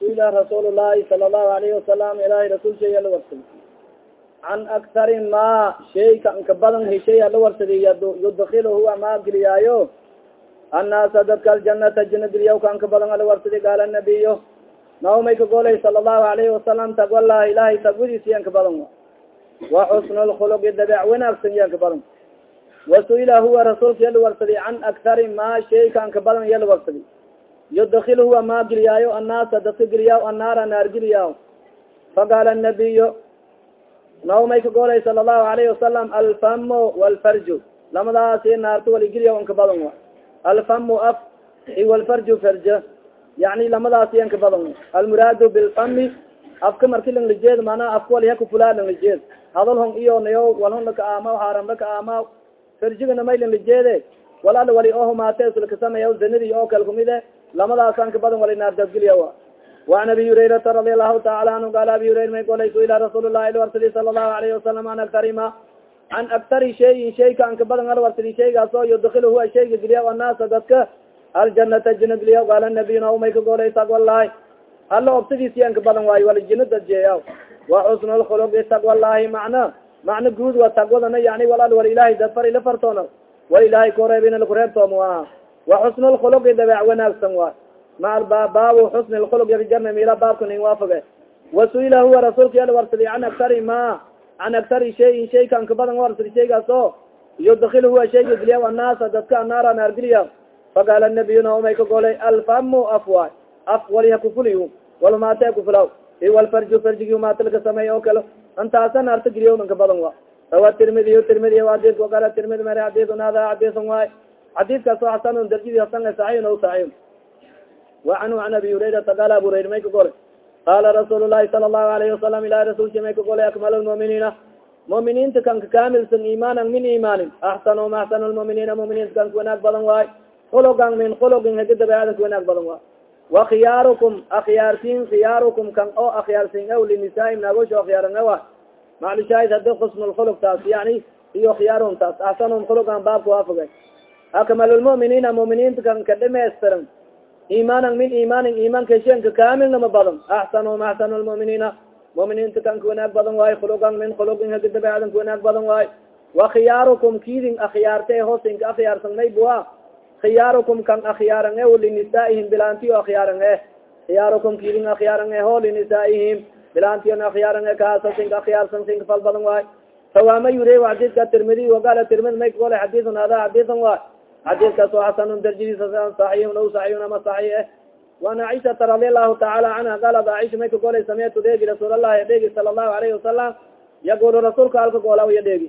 suila rasuul llahi sala allahu alayhi wasalam ilahay rasul shay ala warsadi can aktari ma shayka inka badan heshay ala warsadi yudkiluhu ama geliyaayo annaasa dadka aljanata jina geliyaw ka inka badan ala warsadi gaala nabiyo naw may ka golay sala allahu alayhi wasalam tagwalahi ilahay tagwadiis yanka badan. Wa xusn lkhuluqi dabeec wanaagsan yanka badan wasuila huwa rasuulka yala warsadi can aktari ma shayka anka badan yala warsadi yudakil huwa ma geliyaayo annaasa dadka geliyaaw annaara naar geliyaaw faqaala nabiyo naw may ka golay sala allahu alayhi wasalam alfamo walfarju lamadaasi naarta waligeliya anka badan wa alfamu af i walfarju farja yani lamadaasi anka badan almuraadu bilfami afka marki lang lijeed mana afka waliha kufulaa lang lijeed hadal hon iyo nayo walhon laka aamaw haaram laka aamaw farjigana may lang lijeede walala wali oo humaate sulkasameya zanadi oo kal kumide lamadaas anka badan wali naardadgeliya wa. وan abi hurayrata radi allahu taala anhu qaal abi hurayra may golay ku ila rasuul lahi alwarsadi sala allahu alayhi wasalam an aktari ma can aktari shayin shayka anka badan alwarsadi shaygaas oo yudkil huwa shayga geliya annaasa dadka. Aljanata jina geliya qaala nabiy na may ka golay taqwalahi alla obsadiisi anka badan waayo wali jina dadjeeya wa. Xusn lkhuluqi taqwalahi macna macna guud wa taqwadana yani walal wal ilahay dadfar ila fartoona wal ilahay koreebin lakureebtooma aha wa. Xusn lkhuluqi dabeec wanaagsan waay ma baabu xusn lkhuluq yarijarna mila baabka nin waafage. Wasuila huwa rasuulka yala warsadi can aktari ma can aktari shayin shayka anka badan warsadi shaygaas oo yudkil huwa shayga geliya annaasa dadka anaara naar geliya faqaala nabiyuna umay ka golay alfamu af waay af waliha kufuliy walmaate kufulaw iwalfarju farjigi maatalka sameey oo kale antaasa naarta geliya anka badan wa. Rawa tirmidiy tirmidi adis waqala tirmidi mari xadisun hada xadisun waay xadiidkaas oo xasan darjidi hasan saxiin o saxiix wacanhu an abi hurayrata qaala abu hurayra may ka golay qaala rasuul lahi sala allahu alayhi wasalam ilahi rasulki may ka golay akmal lmuminiina muminiinta kanka kaamilsan iimaanan min iimaanin axsanum axsan lmuminiina muminiinta kanka wanaag badan waay khulugan min khulugin hadi dabeecadanka wanaag badan waay wa khiyaarukum akhyaartin khiyaarukum kan oo akhyaarsin aw linisaai naagosho akhyaaran awa maclushaahid hadi xusn lkhulug taas yani iyo khiyaarum taas axsanum khulugan baabka waafogay akmal lmuminiina muminiinta kan ka dhamaystiran imanan min imanin imanka shenka kamilnama badan axsanum axsan lmuminiina muminiinta kanka wanaag badan waayo khulugan min khulugin hagi dabeecadanka wanaag badan waayo wa khiyaarukum kidin akhyaarte hosinka akhyaarsan maybua khiyaarukum kan akhyaaran e linisaaihim bilaantiyo akhyaaran e khiyaarukum kidin akhyaaran e ho linisaaihim bilaantiyon akhyaaran e kaasa sinka akhyaarsan sinka fal badan waayo fawaama yure xadiidka tirmidi wagala tirmidi may kagole xadiisun hada xadiisan waay. Xadiidkaas oo xasanun darjadiisa saxiixun aw saxiixun ama saxiix eh. Waan caiشhata radi allahu tacaala canha qaalat caiشha may ka golay sameytu dheegi rasuul allahi dheegi sala allahu alayhi wasalam yaqulu rasuulka alka goola ya dheegi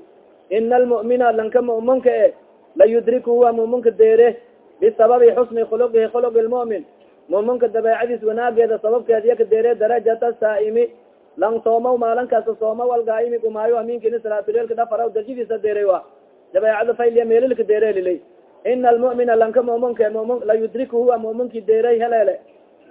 ina almu'mina lanka mu'minka e la yudriku huwa deere bisababi xusni khuluqihi khuluq lmu'min mu'minka dabeecadiis wanaageeda sababkeed iya ka deere darajata saa'imi. Lang soomaw maalin kasta soomaw algaaimi gumaayo aminkini salaatuleelka dhafaraw darjadiisa deeray wa dabeecada fayliya meelilka deere ina almu'mina lanka muminka mumin la yudriku huwa muminki deeray heleele.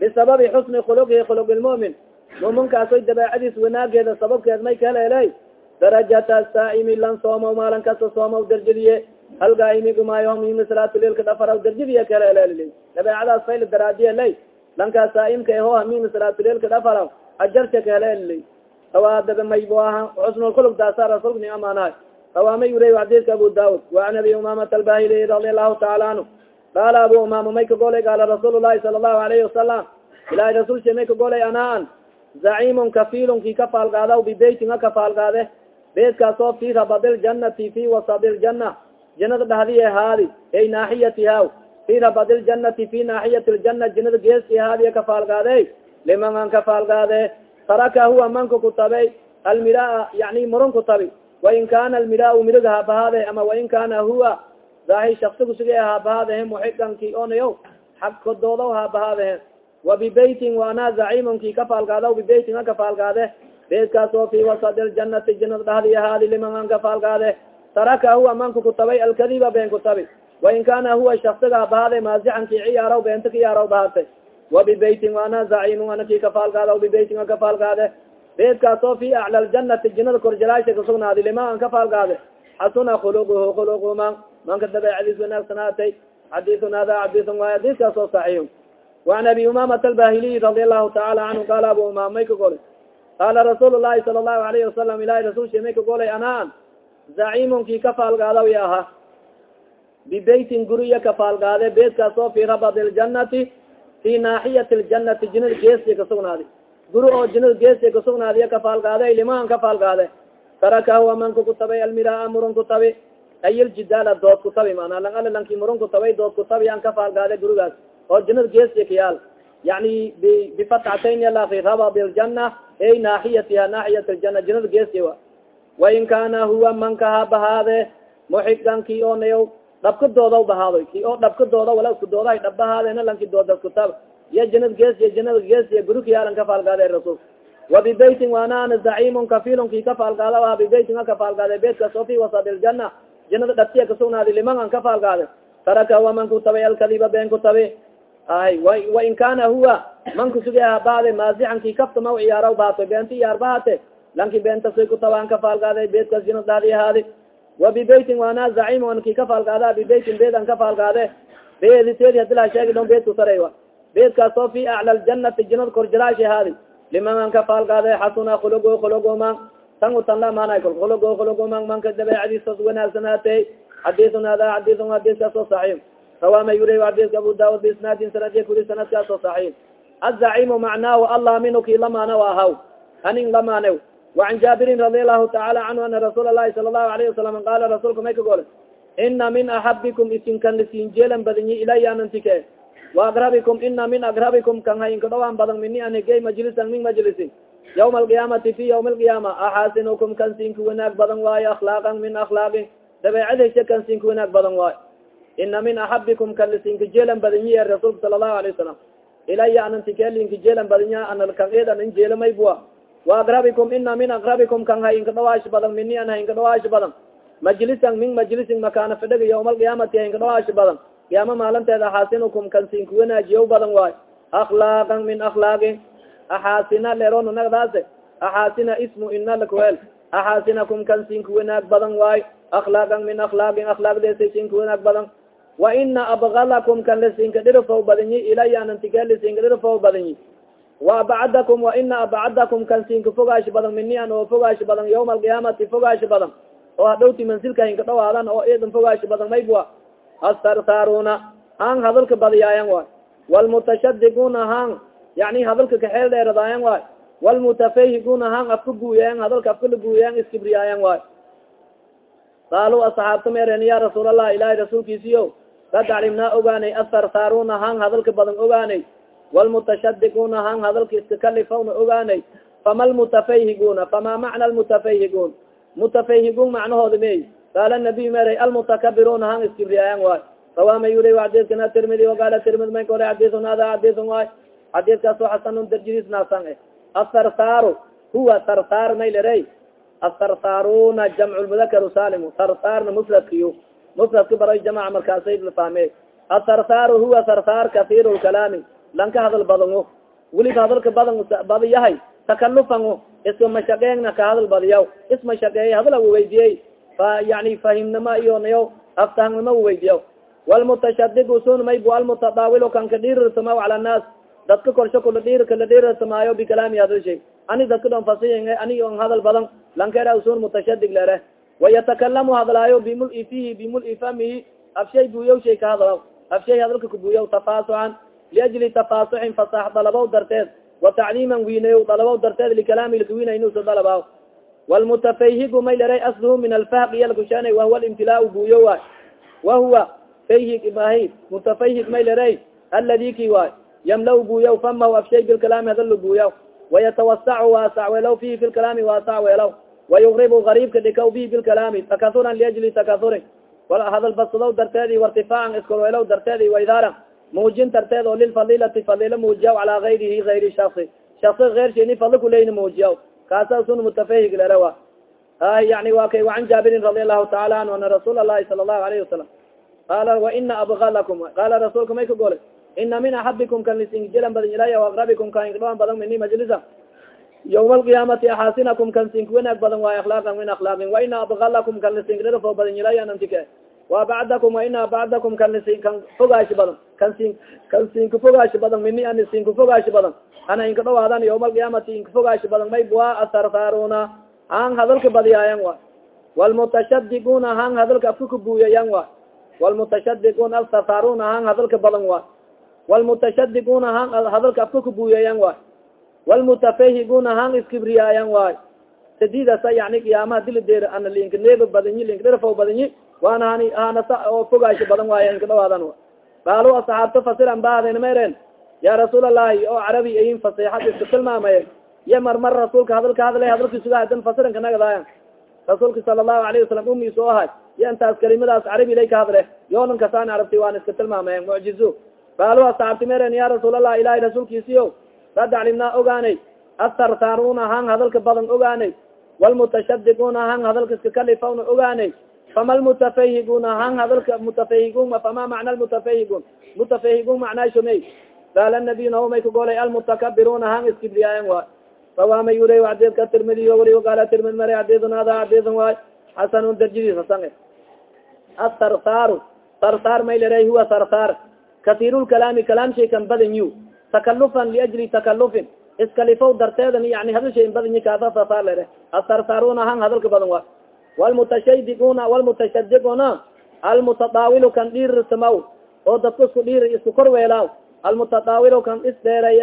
Bisababi xusni khuluqihi khuluq lmu'min muminkaasoy dabeecadiis wanaageeda sababkeed may ka heleeley darajata saa'imi lan soomaw maalin kasta soomaw darjadiye halgaaimi gumaayo mimi salaatuleilka dhafaraw darjadiye ka heleelel dabeecadaas fayl daraajiye ley lankaa saa'imka eho hamimi salaatuleilka dhafaraw ajarta ka heleeliley tawaadaba maybo aha xusnulkhuluq daasa rasuulka ni amaanahay rawaama yurey xadiidka abu daud. Waan abi umamata albahili radi allahu taala anhu. Qaala abu umama may ka golay qaala rasuul lahi sala allahu alayhi wasalam ilahay rasulsha may ka golay anaan. Zacimun kafiilun ki ka faalgaadaw bibeytin a ka faalgaade beedkaas oo fi rabadi ljanati fi wasadi ljana janada dhahdiye haadi ay naaxiyatiha fi rabadi ljanati fi naaxiyati ljana janada geeski haadiya ka faalgaade liman an ka faalgaade taraka huwa manka kutabay almiraa yani murun kutabi wain kana almiraa mirig haabahaade ama wain kana huwa dahi shaksigu sige haabahaadehen muxikanki onayo xag kodoodaw haabahaadehen wa bibeytin waana zacimun ki ka faalgaadaw bibeytin a ka faalgaade beedkaas oo fi wasadi ljanati janada dhahdi ahaadi liman an ka faalgaade taraka huwa manka kutabay alkadiba been kutabi wain kana huwa shaksiga abahaday maasican ki ciyaaraw beenta ka yaaraw bahatay wa bibeytin waana zacimu ana ki kafaalgaada a bibeytin an kafaalgaade beedkaas oo fi acla ljanati jinada korjalaasha kasugnaadi lima an kafaalgaade xasuna khuluquhu khuluqu man manka dabeecadiis wanaagsanaatay xadiun hada xadiun waay xadiiskaas oo saxiix waan abi umamat albahiliy radia allahu taala canhu qaala abu umam may ka golay qaala rasuul lahi sala allahu alayhi wasalam ilahi rasulsha may ka zaciimunkii kafaalgaadaw i aha bibeytin guriya kafaalgaade beedkaas oo fi rabad ljanati fi naaxiyati ljanati jinada geesiya kasugnaadi guri oo jinada geesiya kasugnaadiya kafaalgaade limaan kafaalgaade taraka huwa man kukutabay almiraa murun kutabi ayiljidaala dood kutabi mana lang ala lanki murun kutabay dood kutabi an kafaalgaade gurigaas oo jinada geesiya kayaal yani bifatxatayn yala fi rabad ljana ay naaxiyatiha naaxiyat ljana jinada geesiya wa wain kana huwa mankaha bahaade muxigan ki oo nayaw dhabkadooda bahaadoy ki oo dhabkadooda wala isku doodahay dhab bahaadena lanki dooda kutab iya janad geesiya janada geesiya gurukiyaalan kafaalgaade rasul wa bibeytin waana ana zaciimun kafilun ki kafaalgaada a bibeytin a kafaalgaade beytkaas oo fi wasad ljana janada dhabtiya kasugnaadi liman an kafaalgaade taraka huwa man kutabay alkadiba been kutabi ay wain kana huwa man kusugi baade maasixan ki kaftama ciyaaraw baato beenti iyaar bahate lanki beentasa kutabaan kafaalgaade beedkaas janad dhaadi ahaadi wa bibeytin waana zaciim an ki kafaalgaada bibeytin beed an kafaalgaade beediteedi hadi la sheegi dhon beedku saray wa beedkaas oo fi acla ljanati janad korjaraashi ahaadi liman an kafaalgaade xasuna khulugo khulugoman tan utanla maanay kol khulugo khulugoman manka dabeecadiisas wanaagsanaatey xadiisun hada xadiisun xadiiskaas oo saxiix rawama yuri xadiiska abu daud biisnaadin sanadiya kuri sanadkaas oo saxiix macnaahu allaaminu ki lamaana ahaw hanin lamaane وan jaabirin radi alahu taala canhu ana rasuul الlahi sala الlahu alayه wasalam qala rasuulka may ka gole ina min axabikum isinkan lisinjeelan badinyi ilaya anantike وagrabikum ina min agrabikum kan hainka dhawaan badan mini anigey majlisan min majlisin ywma alqiyaamati fi ywmi alqiyaama axaasinukum kan siinka wanaag badan waayo akhlaaqan min akhlaaqin dabeecadaysa kan siinka wanaag badan waayo ina min axabikum kan lisinka jeelan badinyi e rasuulka sala الlahu alayه wasalam ilaya anantike linka jeelan badinya analkan ed anan jeelamaybua وagrabikum ina min agrabikum kan hainka dhawaash badan mini an hainka dhawaash badan majlisan min majlisin makaana fidhiga yawma alqiyaamati hainka dhawaash badan qiyaama maalinteeda axaasinukum kan sinku wanaajiyo badan waayo akhlaaqan min akhlaaqin axaasina leron nagdaase axaasina ismu ina lakuel axaasinakum kan sinku wanaag badan waayo akhlaaqan min akhlaaqin akhlaaqdeesa sinku wanaag badan wa ina abgalakum kan lasinka dhirfow badanyi ilaya anantige lasinka dhirfow badanyi وabcadakum waina abcadakum kan siinka fogaash badan mini an oo fogaash badan yawma alqiyaamati fogaash badan. Oo hadhowti mansilka hinka dhawaadan oo idan fogaash badan maybua astartaaruna han hadalka badiyaayan waay. Walmutashadiguuna han yani hadalka kaxeel dheeradaayan waay. Walmutafahiguna han afka guuyayan hadalka afka la guuyayan iskibriyaayan waay. Qaalu asxaabta meeren ya rasuul allah ilahi rasuulkiisiyo calimnaa ogaanay astartaaruna han hadalka badan ogaanay wlmutashadiguuna han hadalka iska kalifawna ogaanay fama lmutafayhiguna fama macna lmutafayhigun mutafayhigun macnahooda mey qaala nabiy meray almutakabiruna han iskibriyaayan waay rawama yuri xadiiskana tirmidi waqaala tirmidi may kore xadiisun hada xadiisun waay xadiiskaaso xasanun darjidis naasan eh asartaaru huwa sartaar may lirey asartaaruna jamcu lmudakaru salimu sartaarna mufradkiyo mufradka baray jamaca markaasay fahme asartaaru huwa sartaar kahiir lkalaami lanka hadal badano weliba hadalka badan badiyahay. Takalufan iska mashaqeegna ka hadal badiyaw ismashaqeey hadal weydiiyey. Fa yani fahimnima iyo nayo. Aftahangnima weydiyaw walmutashadiq sun maybu almutadaawil kan ka dhiirirsamaw cala naas dadka korsho kula dhir kala dhiirsamaayo bikalaami hadalshay ani dadka dhon fasiy ani on hadal badan lankera sun mutashadig lere wayatakalamu hadlaayo bimuli fihi bimuli famihi afshay buuyaw shay ka hadalaw. Afshay hadalka kabuuyaw tafaasucan liajli tafaasuxin fasax dalabow darteed wa tacliiman wiinayo dalabow darteed likalaami lkawiina inusa dalabaw walmutafayhigu may leray asluhu min alfahq iyalkusheena wahuwa limtilaa buuyo waay wahuwa fayhig ibahi mutafayhig may leray aladi ki waay yamla buuyaw famahu afshay bilkalaami hadal buuyaw wayatawasacu waasacweelaw fihi fi lkalaami waasacweelaw wayugribu gariibka dhikaw bihi bilkalaami takasuran liajli takasurin hadal basadow darteedi wartifaacan iskolweelow darteedi waidaaran muujin darteed oo lilfadilati fadila muujiyaw calaa gayrihi gayri shasi shasi keyrshini fadli kuleyni muujiyaw kaasa sun mutafahig lerawa ay yani wa kay wacan jaabirin radi allahu taala anhu ana rasuul alahi sala allahu alayhi wasalam qaala waina abgalakum qaala rasuulka may ka gole ina min axabikum kan lisinjilan badan ilaya aqrabikum kan ingdhoan badan mini majlisa yawma alqiyaamati axaasinakum kan sink wanaag badan waayo akhlaaqan min akhlaaqin waina abgalakum kan lisingdhirafo badan ilaya nantike wa bacdakum wa ina bacdakum kan kan fogaashi badan kan sin kan siinka fogaashi badan mini ani fogaashi badan. Ana inka dhawaadan yawma alqiyaamati inka fogaashi badan. May bua asarsaaruna han hadalka badiyaayan wa. Walmutashadiquna han hadalka afka kabuuyayan wa. Walmutashadiquna asarsaaruna han hadalka badan wa. Walmutashadiquna han hadalka afka kabuuyayan wa. Walmutafahiguna han iskibriyaayan waay sadidasa yani qiyaamaha dilideer ana linka neeba badanyi linka dherfaw badanyi waana hani hanasa oo fogaasho badan waaya inka dhawaadan qaalo asaxaabta fasiran baadayna mayreen ya rasuul allahi oo carabi ayin faseexad iska tilmaamay iyo marmar rasuulka hadalka hadlay hadalkiisuga hadan fasiranka nagadaayan rasuulka sala allahu alayhi wasalam umiis o ahay iyo intaas kalimadaas carabi ilay ka hadle yoonan kasaan carabti waan iska tilmaamay mucjizo qaalo asaxaabti mayreen ya rasuul allah ilahay rasuulkiisiyo sad calimnaa ogaanay astarsaaruna han hadalka badan ogaanay walmutashadiquna han hadalka iska kalifawna ogaanay fama lmutafahiguna han hadalka mutafahigun fama macna lmutafahigun mutafahigun macnaashomey qaala nabiy naomay kagolay almutakabiruna han iskibriyaayan waay rawaamay ure adeedka tirmidiyo wari qaala tirmid mare adeedun hada adeedan waay xasanun darjadiis hasan asarsaaru sarsaar may leray huwa sarsaar kasiirulkalaami kalaam shay kan badan yu takalufan liajli takalufin iskalifow darteedan yani hadalshay badanyi kaasasasa lere asarsaaruna han hadalka badan wa walmutashadiquna walmutashadiquna almutadaawilu kan dhiirsamaw oo dadka isku dhiir isku korweelaaw almutadaawilu kan isdheeray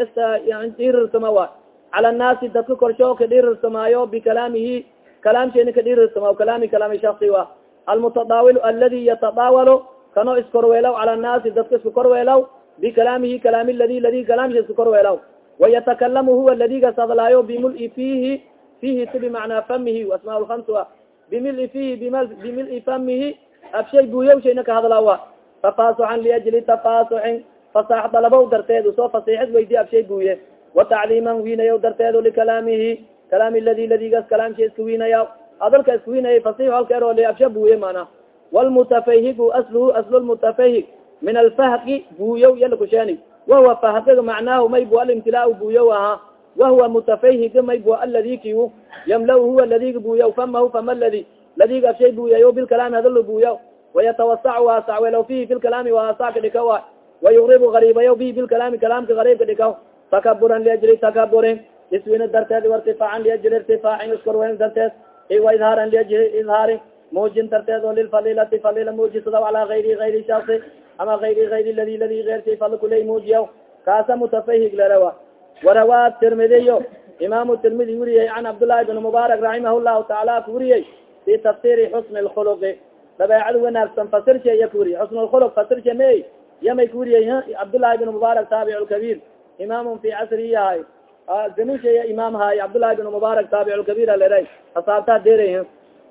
dhiirirsama wa cala nnaasi dadka korsho ka dhiirirsamaayo bikalaamihi kalaamsheeni ka dhiirirsamaw kalaami kalaami shaksi wa almutadaawilu aladi yatadaawalo kano iskorweelaw cala nnaasi dadka isku korweelaw bikalaamihi kalaami ladi ladi kalaamsha isku korweelaw wayatakalamu huwa ladigas hadlaayo bimuli fihi fihi si bimacnaa famihi asmaa lkamsa bimili bimili famihi afshay buuyawshayna ka hadlaawa tafaasuxan liajli tafaasuxin fasaax dalabow darteedu soo fasiixid weydi afshay buuye watacliiman wiinayaw darteedu likalaamihi kalaami ladi ladigas kalaamsha iska wiinaya hadalka iska wiinaya fasix halkeero li afsha buuye mana walmutafahigu asluhu aslu lmutafahig min alfahqi buuyow yalakusheeni wahuwa fahqiga macnaahu maybu alimtilaa buuyow ahaa wahuwa mutafahiga maybu aladi kiu yamla huwa ladiga buuyaw famahu fama ladi ladiga afshay buuyayo bilkalaami hadalo buuyaw wayatawasac waasacwelo fihi bilkalaami waasaka dhika wa wayugribu gariibayo bihi bilkalaami kalaamka gariibka dhikaw takaburan liajli takaburin iswina darteed wairtifaacan liajli irtifaacin iskorweyn darteed wa idhaaran liajli idhaarin muujin darteed oo lilfalilati falila muujisada ala ayri ayri shaksi ama ayri ayri ladi ladi eyrti fal kuley muujiya kaasa mutafahig larawa warawaa tirmidiyo imaamu tirmidi weriyey can cabdullahi bn mubaarak raximah llahu taala ku weriyey fi tafsiri xusni lkhuluqi dabeecada wanaagsan fasirsa iya ku weriye xusn lkhuluq fasirsa may yamay ku weriyey cabdullahi bn mubaarak taabic lkabiir imaamun fi casri yahay zanushaya imaam haay cabdullahi bn mubaarak taabic lkabiir alera asaabtaa deeray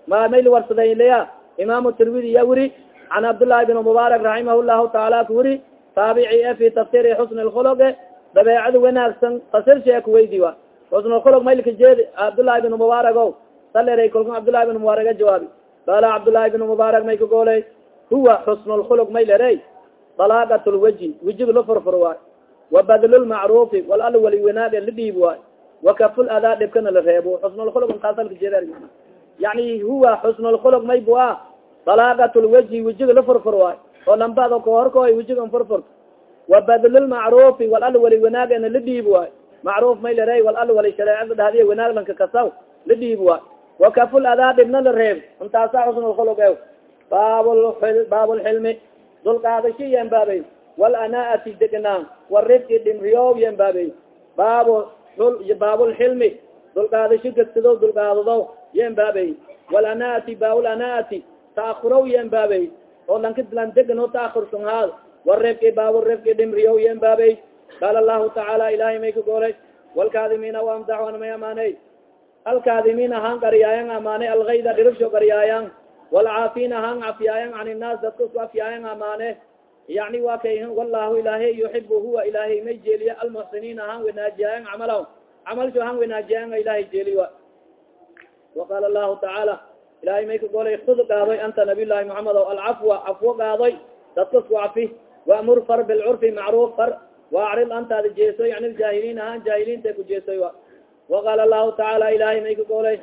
ma mayl warsaday leya imaamu tirmidi ya weri can cabdullahi bn mubaarak raximah llahu taala ku weri taabici e fi tafsiri xusni lkhuluqi dabeecada wanaagsan fasirsa kuweydi wa. Xusnulkhuluq maylka jeed cabdullahi bn mubaarak o saleray kolka cabdullahi bn mubaarak jawaabi. Qaala cabdullahi bn mubaarak may ka gooley huwa xusnulkhuluq may lerey dalaagat lwaji wejiga la furfur waay wabadlulmacruufi wal al wali wanaaga la dhiib waay wakaful adaa dhibkana la reebo. Xusnulkhuluq kaasalka jeed yani huwa xusnulkhuluq may bu a dalaagat lwaji wejiga la furfur waay oo lambado kahorkoy wejiga furfurt wabadlulmacruufi wal al wali wanaagana la dhiib waay macruuf may larey wal al wali shareecada dhahdiya wanaag lanka kasaw la dhiib waay wakaful adaa dhibna la reeb intaasa xusnulkhuluq e baab baabulxilmi dulqaadashi yan baabay walanaati degnaan warifki dhimriyo yan baabay baab baabulxilmi dulqaadashi gagsado dulqaadado yan baabay walanaati baabulanaati taakhurow yan baabay oo lanka lan degan oo warifki baaburifki dhimriyo yan baabay qaala lahu tacaala ilahay may ka goolay walkaadimiina waamdaxwan may amaaney. Alkaadimiina han qariyaayan amaanay algayda dhiribsho qariyaayan walcaafina han cafiyaayan can innaas dadka isku afyaayan amaane yani wa kay wallahu ilahay yuxibu huwa ilahay may jeeliya almuxsiniina han wanaajiyayan camalaw camalsho han wanaajiyayan ilahay jeeli wa waqaala lahu tacaala ilahay may ka golay kud gaadoy anta nabiy llahi muxamed o cafwo gaadoy dadka cafi waamur far bilcurfi macruuf far waacrid antaada jeesoy an iljaahiliin ahaan jaahiliinta ku jeesoy waqaala lahu tacaala ilahay may ka golay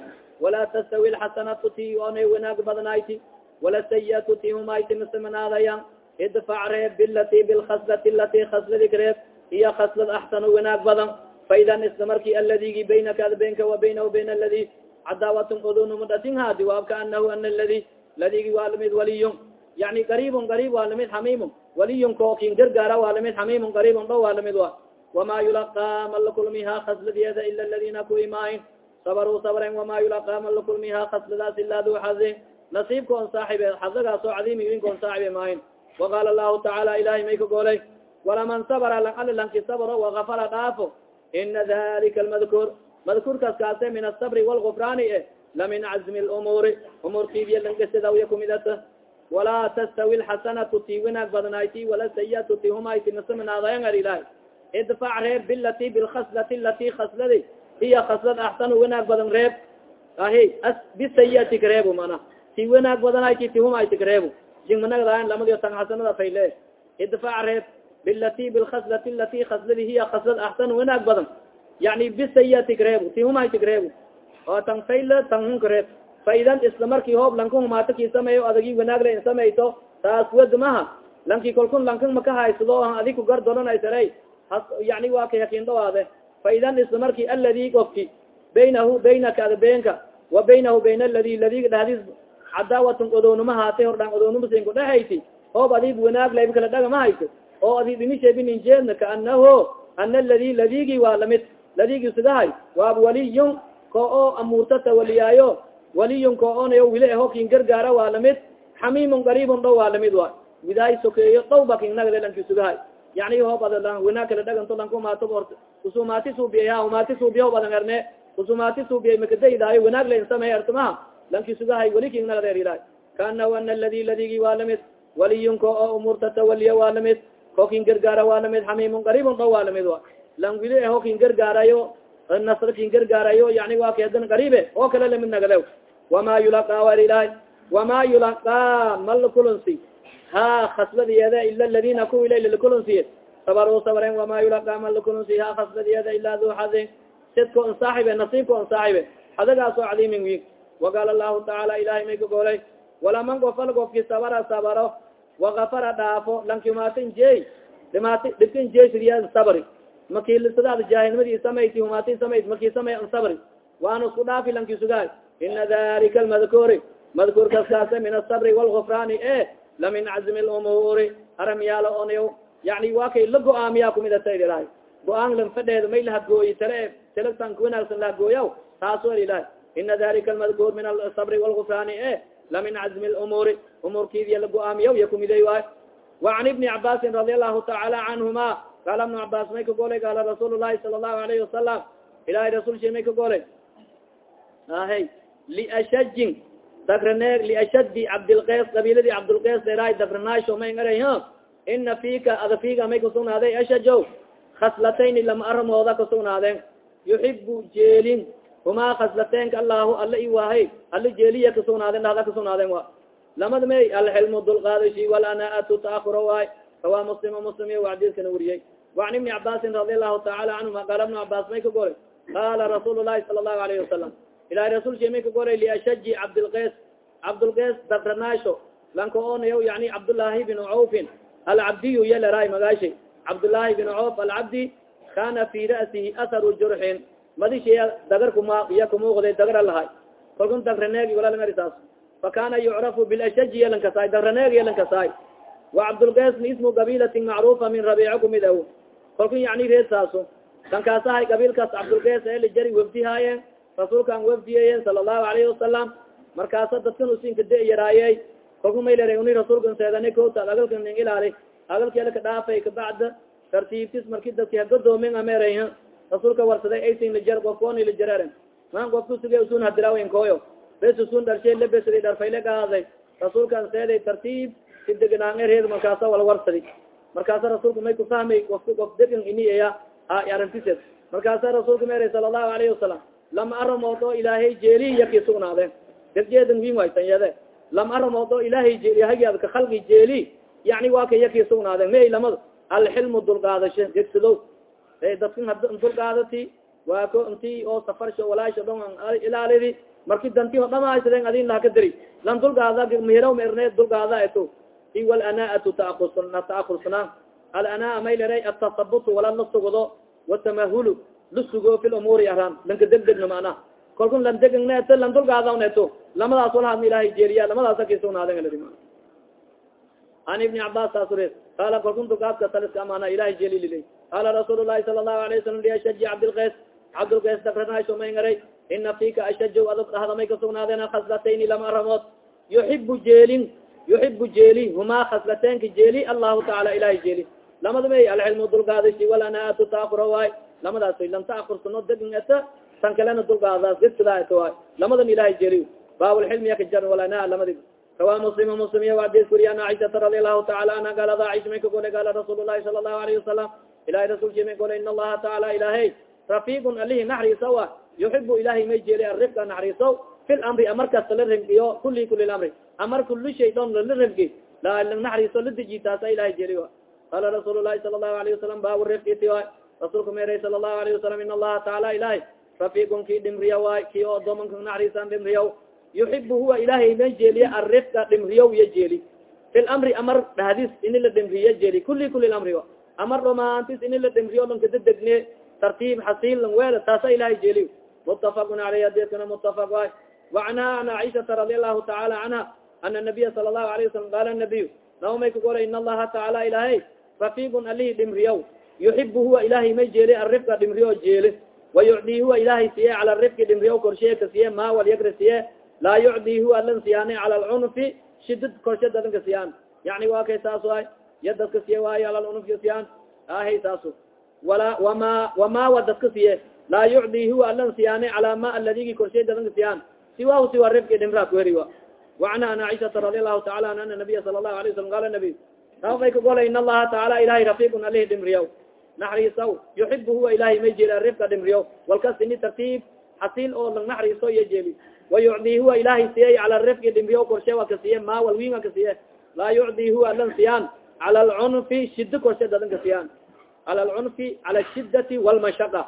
walaa tastawi lxasanatu ti oonay wanaag badnayti wala sayatu ti humaytimismanaadayan idfac reeb bilati bilkhaslati lati khasladi kareeb hiya khaslad axsanu wanaag badan faidan isla marki aladigi baynaka ad baynka wa baynahu bayn aladi cadaawatun odunumudatin haadi waabka anahu ana ladi ladigi waa la mid waliyun yani qaribun qarib waa la mid xamimun waliyun kookin gargaara waa la mid xamimun qaribun dho waa la mid wa wama yulaqaa man lakulmiha khasladeeda ila ladina kuimaahin sabaruu sabren wama yulaqaa man lakulmiha khasladaas ila du xazin nasiibka on saaxibe xazagaasoo cadiimi idinka on saaxibe maahin waqaala lahu tacaala ilahay may ka goolay walaman sabra lang ali lanki sabro wagafara dhaafo ina dalika almadkuur madkuurkaas kaase min asabri walgufraani e lamin cazmi lumuuri umuurtiibiya langasadawiya kumidata walaa tastawi lxasanatu ti winaag badnayti wala sayatu ti humayti nasaminaadayan ar ilahay idfac reeb bilati bilkhaslati lati khasladi hiya khaslad axsanu winaag badan reeb ahi bisayati kareebu mana ti winaag badanayti ti humayti kareebu jingmanagdayan lamadiyo tan xasanada fayle idfac reeb bilati bilkhaslati lati khasladi hiya khaslad axsanu winaag badan yani bisayati kareebu ti humayti kareebu oo tan fayle tan hun kareeb faidan isla markii hoob lanka humaato ki sameeyo adagi wanaagle samayto taas wad maha lanki kalkun lankan maka haysado adig ku gar dolanaysa yani waa ka yakin dhawaade faidan isla marki aladi ofki baynahu baynaka ad beenka wa baynahu bayn aladi ladiga dhahdis cadaawatun odoonuma haatay hordhaan odoonumasiinku dhahayti hoob adib wanaag layb kala hayso oo adi dhimishebininjeedna kaanaho ana ladi ladigi waa la mid ladigi sidahay waab waliyun ko oo amuurtata waliyaayo waliyun ko onayo wile hokin gargaara waa la mid xamimun qaribun dhow waa la mid wa widaay sokeeyo dhow ba kinnagle lanki sugahay yani wanaag kala dhaganto lankumaato usumaati suubiya humaati suubiya hoob adan erne usumaati suubiya makadaydaayo wanaag lain samey artamaha lanki sugahay wali kingnagdeerilahay kaanahu ana ladi ladigi waa la mid. Waliyun ko oo umuurtata waliya waa la mid. Hokin gargaara waa la mid xamimun qaribun dhow waa la mid wa lan wili hokin gargaarayo nasrkin gargaarayo yani waa kadan qariibe oo kale la mid nagade wama yulaqaa war ilahay wama yulaqaa malakulunsi ha khasladiyeeda ila ladina kuwa ila lakulunsiye sabaruu sabren wama yulaqaa malakulunsi ha khasladiyeeda ila du xadin sidko on saaxibe nasiibka on saaxibe hadagaasoo cadiimin wiig waqaala lahu tacaala ilahay may ka goolay walaman gofal gofki sabara sabaro wakafara dhaafo lankiumaatin jey dhimaati dhibkin jey sidiya sabri makilisadaad jaahilnimadii samayti humaatin samayd markii samay an sabri. Waana isku dhaafi lanki sugaay ina dalika almadkuuri. Madkuurkas kaase min asabri walgufraani e la min cazmi lumuuri aramyaala onyo yani waa la go'aamiya kumidataydirahay go'aan lan fadheedo may lahadgooyi tale. Telagtan wanaagsan lahadgooyaw taaso ilahay ina dalika almadkuur min asabri walgufraani e la min cazmi lumuuri umuurkiidiya la go'aamiya ya kumiday waay. Wacan ibni cabaasin radi allahu tacaala canhuma qaala ibnu cabaas may ka golay qaala rasuul lahi sala allahu alayhi wasalam ilahay rasulshi may ka golay ahe liashajin dagraneeg liashadi cabdilqays qabiiladii cabdilqays dheeraay dagranaasho may ngaray ina fika ada figa may kusugnaaday ashajo khaslatayni lama aramooda kasugnaadeen yuxibu jeelin humaa khaslateenka allahu ala iwaahay ala jeeliya kasugnaadeen dhahda kasugnaadeen wa lamad may alxilmu dulqaadashi walanaatu taakuro waay rawaa muslim muslim iyo xadiiskana weriyey wacan ibni cabaasin radi allahu taala canhuma qaala ibnu cabaas may ka golay qaala rasuul lahi sala allahu alayhi wasalam ilahi rasulki may ka golay liashaji cabdilqays cabdilqays dagranaasho lanka onayo yani cabdullaahi bin cawfin alcabdiyu yaleraay magaashi cabdullaahi bin cawf alcabdi kana fi ra'sihi aharu jurxin madishiya dagar kuma iya kumuuqday dagar lahay kalkun dagraneegi walalangarisaas fakana yucrafu bilashaji yalankasaay dagraneeg yalankasaay wacabdulqaysna ismu qabilatin macrufa min rabiico kumid aw kalkun yani reesaaso kankaasahay qabiilkaas cabdulqays eelijari wafdihaayeen rasuulkaan wafdiyeyen sala allahu alayhi wasalam markaasa dadkan usinka de yaraayey kalku maylere uni rasuulkan seedani kota agalka ning ilaali agalkeelaka dhaafay kabacda tartiibtis marki dadki hagadoomin ameeray rasuulka warsaday aysin lijar gofkooni lijareeren maan gofku sige usun hadirawen koyo bes usun dharshay lebesadi dharfayle gaaday rasuulkan seeday tartiib sidegnaangereed markaasa wala warsadi markaasa rasuulka may kufahmay ofka of degan iniya arintiseed markaasa rasuulka meeray sala allahu alayhi wasalam lama aramood oo ilaahay jeelihi yaki sugnaadeen. Dadjeedan win way tanyade lama aramood oo ilaahay jeelihagad ka khalqi jeeli yani waa ka yaki sugnaadeen. May lamad alxilmu dulqaadasho gegsadow dadkan had dulqaadati waa ko inti oo safarsho walaasho dhon ilaalidi marki danti o dhamaaysadeen adin laha ka dari lan dulgaada mihiraw maerne dulgaada eto i walanaatu ta'akursnaan alanaa maylera atasabutu wala la sugdo watamahulu la sugo fi lumuuri araan lanka degdegna mana kalkun lan degegna eto lan dulgaada eto lamadaas walahadna ilahay jeeliya lamadaas akisugnaadeen an ibni cabas saasure qala kalkun dugaadka taliska amana ilahay jeeli lilay qala rasuul lahi sala lahu alayه wasalam liashaji cabdilkays cabdilkays dakranaasho may ngaray ina fika ashaja adog dhahda kasugnaadeen khaslatayni lama aramood yuxibu jeelin yuxibu jeli humaa khaslatenka jeli allahu taala ilahi jeli lamadaba alcilmu dulgaadisi walanaatu taakura waay lamadaas lan taakursano degin ata tan kalena dulgaadaas didkadaa ata waay lamadan ilahi jeli baablcilmi yakajar walana lamadi rawa muslim muslim iya wadiis wuriya an aishata radi allahu taala anha galada aisha may ka gole gaala rasuul lahi sala allahu alayhi wasalam ilahi rasuulki may gole in allaha taala ilahay rafiigun alihi naxriisaw a yuxibu ilahi may jeli arifka naxriisaw fi lamri amarkasta la ringiyo kuli kuli lamri amar kulu shay dhon lalarebge naxariiso ladiji taasa ilahay jeri qaala rasuul lahi sala lahu alayhi wasalam bawarefiti a rasuulka meeray sala lahu alayhi wasalam in allaha taala ilahay rafiiqun kii dhimriya waay kii oo doomanka naxariisaan dhimriyaw yuxibu huwa ilahay na jeeliya arifka dhimriyaw ya jeeli fi amar dhadis ini la dhimriya jeeli kuli kuli lamri amar dhamaantis ini la dhimriyo lan kadadegniye tartiib xasiil weela taasa ilahay jeeliy mutafaqun aleyh adidkana mutafaq waay wacanha an caisaa radi allahu taala canha ana nabiya sala lahu alayh wasalam qaala nabiy nao may kagora in allaha tacaala ilaahay rafiigun alihi dhimriyaw yuxibu huwa ilaahay may jeeli arifka dhimriyo jeeli wa yucdii huwa ilaahay siye cala rifki dhimriyo korshiye ka siye maa walyagra siye laa yucdii huwa lan siyaane cala alcunfi shidad korshe dadanka siyaan yani wa kay saas ay ya dadka siye waayo ala alcunfka siyaan ahay saaso wala wama wama wa dadka siye laa yucdii huwa lan siyaane calaa ma aladigi korshe dadanka siyaan siwaw siwa wa wacanha an caiشhata radi allahu taala an ana nabiya sala الlahu alayه wasalam qala nabiy aa may kagola in allaha taala ilahay rafiqun alihi dhimriyaw naxriisaw yuxib huwa ilahay may jeeli arifka dhimriyaw walkas ini tartiib xasiil oo lang naxriiso iyo jeeli wayucdi huwa ilahay siyey cala rifki dhimriyo korshe waa ka siye ma wal winga ka siye laa yucdi huwa lan siyaan cala alcunfi shida korshe dadan ka siyaan cala alcunfi cala shidati walmashaqa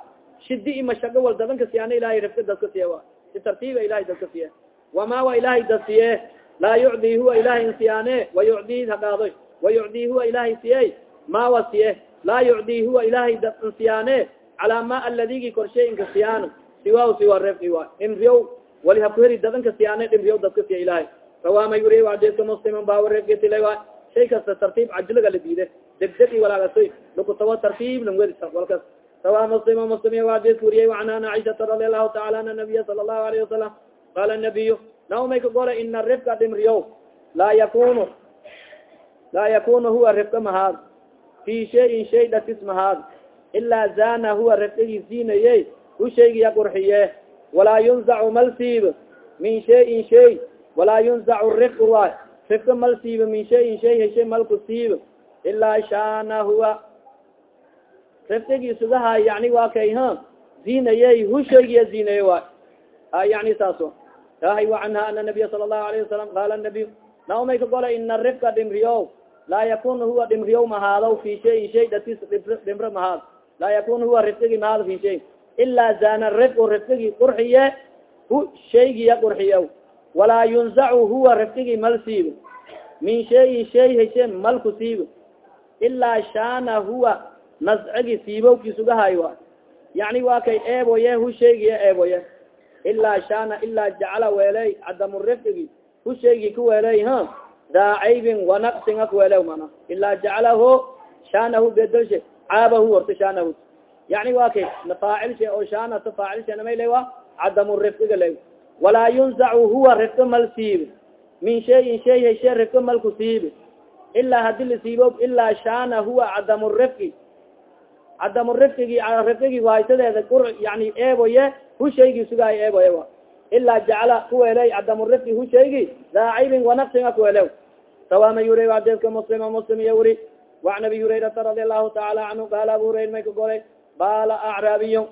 shidi i mashaqa wal dadan ka siyaana ilahay rifka dad ka siye wa si tartiiba ilahay dad ka siye wamaa wa ilaahay dasiye. Laa yucdii huwa ilahay insiyaane wayucdii hadaadoy wayucdii huwa ilaahay siye. Maa wa siye. Laa yucdii huwa ilaahay insiyaane calaa ma aladigi korshe inka siyaano siwa siwa reefki wa imriyow wali hakuheri dadanka siyaane imriyow dadka siya ilaahay rawaamay wuriye wadeska musliman baawa reefkitila wa shay kasta tartiib cajliga la diide degdegi walaagasay lakutawa tartiib lan walkas rawa muslim muslim wadeska wuriyey waan an caiشhata radi allahu taala an nabiya sala allahu alayhi wasalam qala nabiyu naw may ka gora ina rifka dhimriyo laa yakunu laa yakunu huwa rifka mahaad fi shayin shay dhatis mahaad ilaa zana huwa rifkagi siinayey hu shaygiya qurxiye walaa yunzacu mal siibo min shayin shay walaa yunzacu rifq waay rifka mal siibo min shayin shay heshe malku siibo ilaa shana huwa rifkigi sugahay yani waa kay ha zinayey hu shaygiya zinaye waay yani saaso rahay anha ana nabiya sala lahu alayhi wasalam qala nabiy naumay ka gola ina rifka dhimriyo laa yakun huwa dhimriyo mahaado fi shayin shay datis dhimro mahaad laa yakun huwa rifigi mahaado fi shay. Ilaa zana rifku rifigi qurxiye hu shaygiya qurxiye walaa yunzacu huwa rifigi mal siibo min shayin shay heshe malku siibo ilaa shaana huwa nascigi siibowkiisugahay wa. Yani waa kay eeboye hu shaygiya eeboye ilaa shana ilaa jacala weeley cadamu rifkigi hu shaygii ku weeley ha daa caybin wanaqsin ak weelew mana ilaa jacalahu shanahu bedelshe caabahu horta shanahu yani wa kay faacilshe oo shanata faacilshe may le wa cadamu rifkiga le walaa yunzacu huwa rifka mal siibe min shayin shay heshe rifka malku siibe ilaa haddii la siibo ilaa shana huwa cadamu cadamu rifkigi rifkigi haysadeeda ur yani eeboye hu shaygii sugaayo eeboye wa ilaa jacala kuweeley cadamu rifki hu shaygi daa caybin wanaqsin a kuweelew sawama yura adeska muslima muslim iyo wuri waan abi hurayrata radi allahu taala canhu qaala abu hurayra may ka golay bala acraabiyon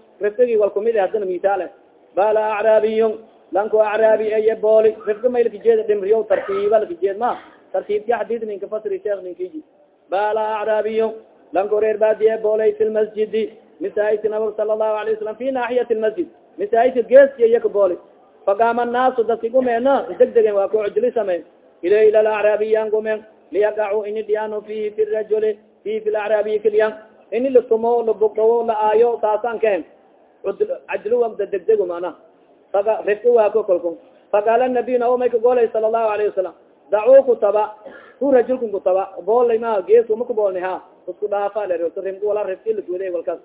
wal kumid hadana misaale bala acraabiyon lanko acraabi eye booli rifka may lakajeeda dhimriyo tartiiba lakajeed ma tartiibki xadid ninka fasri sheekh ninkiji bala acraabiyon lanko reer baadiye boolay fi lmasjidi masaajidka nabag sala allahu alayh wasalam fi naaxiyati lmasjid masaajidka geeskiya iya kabooli faqaama naasu dadki gumeena deg degen waa ku cujli sameyn ila ila lacraabiyan gumen liyaqacu ini dhiyano fihi fi rajuli fihi fi lacraabiyi kiliyan ini latumo labugdawo la aayo saasaan kahen cajlo wagda degdego mana rifka waako kolku faqaala nabiy na may kagolay sala allahu alayhi wasalam dacuu kutaba hu rajulkan kutaba boolay ma geeska ma kuboolni ha isku dhaafa rim wala rifki laguday walkas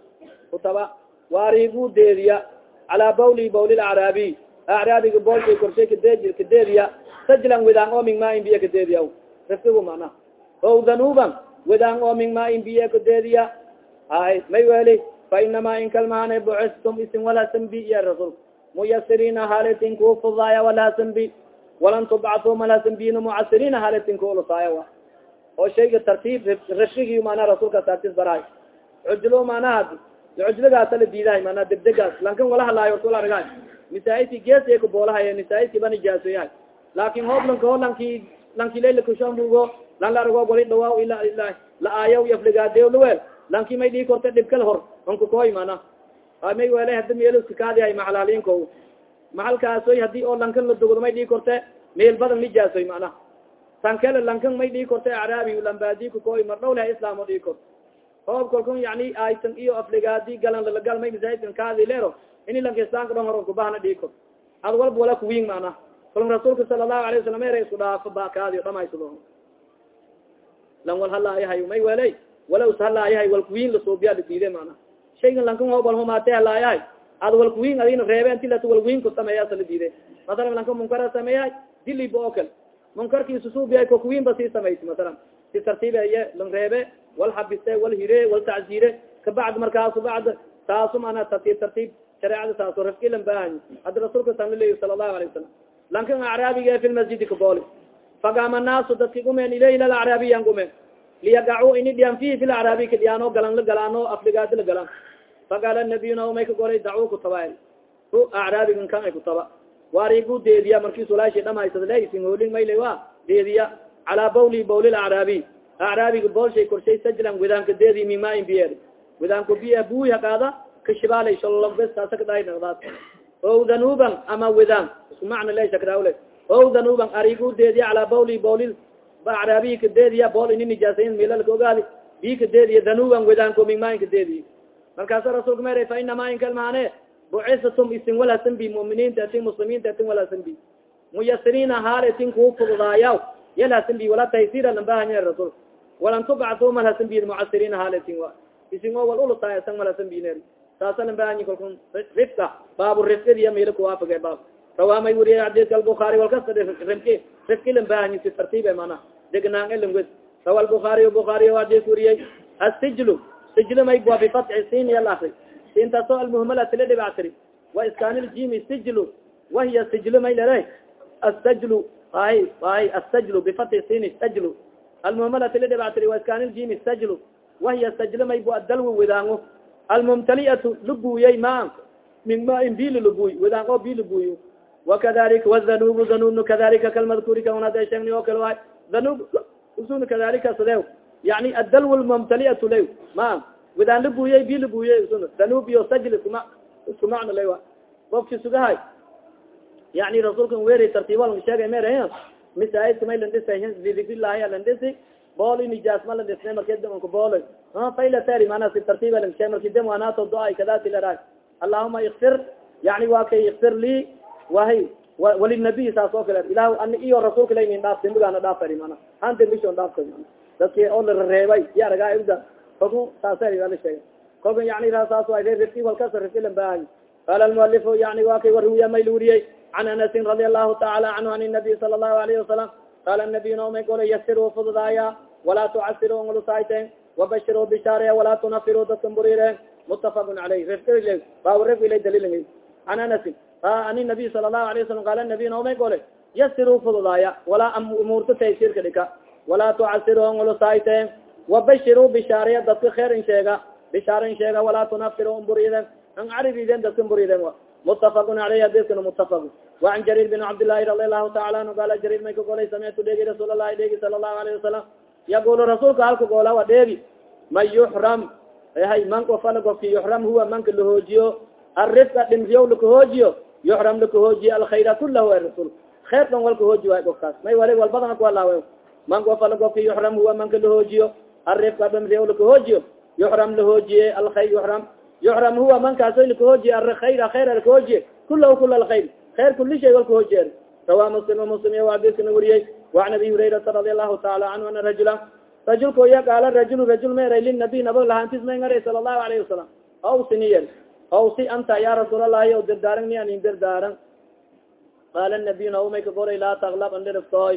kutaba waarigu deediya calaa bawli bawli lacraabiy acraabiga boolka korshay kade kadeediya sajlan widaan oo min maain biya kadeediya rifkigu mana o danuban widaan oo min maain biya kadeediya hay may weli fa inamaa in kalmaane bucistum isin walasan bi iya rasul muyasiriina halitin kuu fudaaya walasan bi walan tubcatu malasan bina mucasiriina wa oo shayga tartiib rashigi mana rasuulka tartis baraay cujlo manaha cujlagaasa la diidahay mana degdegaas lankan wala halaayo orta wala argaay misaaidki geesa ka boolahay misaaidki ba nijaasoyahay laakin hoob lanka ho lanki lanki layla kushambugo lan la argo goli dhawaa ila la aayaw yafligaadeo lawel lanki may dhii korta dhibkal hor onka koy mana may wele hadi meelska kaadihay maxalaalinko maxalkaasoy haddii oo lankan la dogdo may dhii korte meel badan nijaasoy mana tan kale lankan may dhii korte acraabi lambadika koy mar dhaw leh islaam o dhii kort hoob kalkun yani aytan iyo afligaadi galan lalagal may masaajidkan kaadi leero ini lanka islaamka dhon hor kubahana dhii kort ad walba wala kuwing mana kalun rasuulka sala allahu alay wasalam ere isku dhaafo ba kaadi dhamaysdo lan wal halaayahay may weley walaw halaayahay walkuwiin lasuubiya ladiide mana shaygan lankan hoobal humaate halaayahay ad walkuwiin adina reebe inti lat walkuwiin ku sameeya la diide. Masalan lanka munkara sameeyahay diliba oo kale munkarki susuubiya ko kuwiin ba sii samaysi masalan si tartiibeye lan reebe wal xabise wal hire wal tacziire kabacd markaasu bacd taasu mana tartiib tartiib shareecada taaso rafkilan bahanyi haddi rasuulka sanlaleyi sala allahu alay wasalam lankan acraabiga fi lmasjidi kabooli faqaama naasu dadki gumeen ilay ila lacraabiyan gumeen. Liyagacu ini dhiyan fi lacraabi ka galan la galaano afligaadi la galan faqaala nabiyuna may ka golay dacuu kutaba hu acraabigan kan ay kutaba waarigu deediya markii sulaashi dhamaysad hoolin mayle wa deediya calaa bawli bawli lacraabi acraabiga boolshay korshay sajlan widaanka deedi mimaain biyer widaanko biya buuya qaada kashibaalay sholobestaasakadaadaas o danuban ama widaan isku macna le shakdaawle o danuban arigu deediya calaa bawli bawli acraabiyi kadeediya bool ini nijaasayn milalka ogaadi bi kadeediya danuban widaanko mimaain kadeediy markaasa rasuulka mer fa inamaa inkalmaane bucisatum isin walasan bi muminiinta atin muslimiinta atin walasan bi muyasiriina haal itin kuu fududaayaw yalhasan bi wala taysira lambahanya rasul walan tubcatu malhasan bi mucasiriina haal itin wa isin o wal ulutaayasan malhasan biner saasa lambahanyi kalku rifka baabu rifkadiya mila kuwaafage baab. Rawaamay wuriye xadiidka albukaari walkasta rifki rifki lambahanyi si tartiibe mana degnaan elangwed rawa albukaariy bukaariy xadiis wuriyey asijlu sijlu may bua bifatci sin yal akri sintaso almuhmalati la dhibactiri wa iskanljimi sijlu wahiya sijlu may lere astajlu ay ay astajlu bifatci sin stajlu almuhmalati la dhibactiri wa iskanljimi stajlu wahiya sajlu may bu adalwi widaango almumtaliatu lubuuyey ma min main bi lulubuy widaan o bi lubuy wakadalika wdhanub dhanubnu kadalika kalmadkuri kaunada sheegni oo kale waay dhanub usun kadalika sadew yani adalw lmumtaliatu lay ma widaan lubuuyey bi lubuuyey usun dhanub iyo sajl iskuma isku macna lay sugahay yani rasuulka weri tartiibal sheegay mer misaidka may landhisa bidikrillahi landhisi bool nijaas ma landhisne markadamka bool faylateri mana si tartiib lanshe marki dem anato do-ay kadati lera allahuma ikfir yani wa kay ikfir li wahay walinabiy saas oo kale ilah ani iyo rasuulka la min dhaaf dembigana dhaafari mana han dembishon dhaafta dadki oo la reebay ya aragaa ida kolku saasala sheegay. Kolka yani saas rifki walkasa rifkilan baahay qala almualifu yani wa kay waruya may luriyey can anasin radi allahu taala canhu an nabiy sala allahu alayhi wasalam qala nabiy naomay gole yasir fududaaya walaa tucasir nglusayten wabashir bishaarya walaa tunafir dadkan burire mutafaq aleyh rifkile bawrif ila dalil an anasin ani nabiy sala allahu alayه wasalam qala nabiy naomay gole yasir fududaaya walaa umuurta taysirka dhika walaa tucasirhum ulusayte wabashiruu bishaariya dadka kheer in sheega bishaar in sheega walaa tunafir mburiden an caribiden dadka mburiden mutafaqun aleyh hadiskana mutafaq waan jariir bin cabdillaahi radi allahu taala anhu gaala jariir may ka golay samictu dheegi rasuul allahi dheegi sala allahu alayhi wasalam yaqulu rasuulka halka goola wa dheegi man yuxram hay man ofala gofki yuxram huwa manka lahoojiyo arifka dhimriyow lakahoojiyo yuxram lakahoojiyo alkhayra kulahu ay rasuul kheer dhan walkahooji waay gofkaas may wali walbadana kualawe man gofal gofka yuxram huwa manka lahoojiyo arifka bamre lakahoojiyo yuxram lahoojiye alay yuram yuxram huwa mankaaso lakahoojiye ar ayr hayr lakahoojiye kula kula alkhayr hayr kuli shay walkahoojiye rawa muslim muslim iya adiskana wariyey waan abi hurayrata radi allahu taala canhu ana rajula rajulka ya qaala rajul rajul ma eray linabi naba lahantis may ngaray sala allahu alayhi wasalam awsiniyer awsi anta ya rasuul allahi o dardaaran ni anin dardaaran qaala nabiy naumay ka koray laa taklab andheriftoy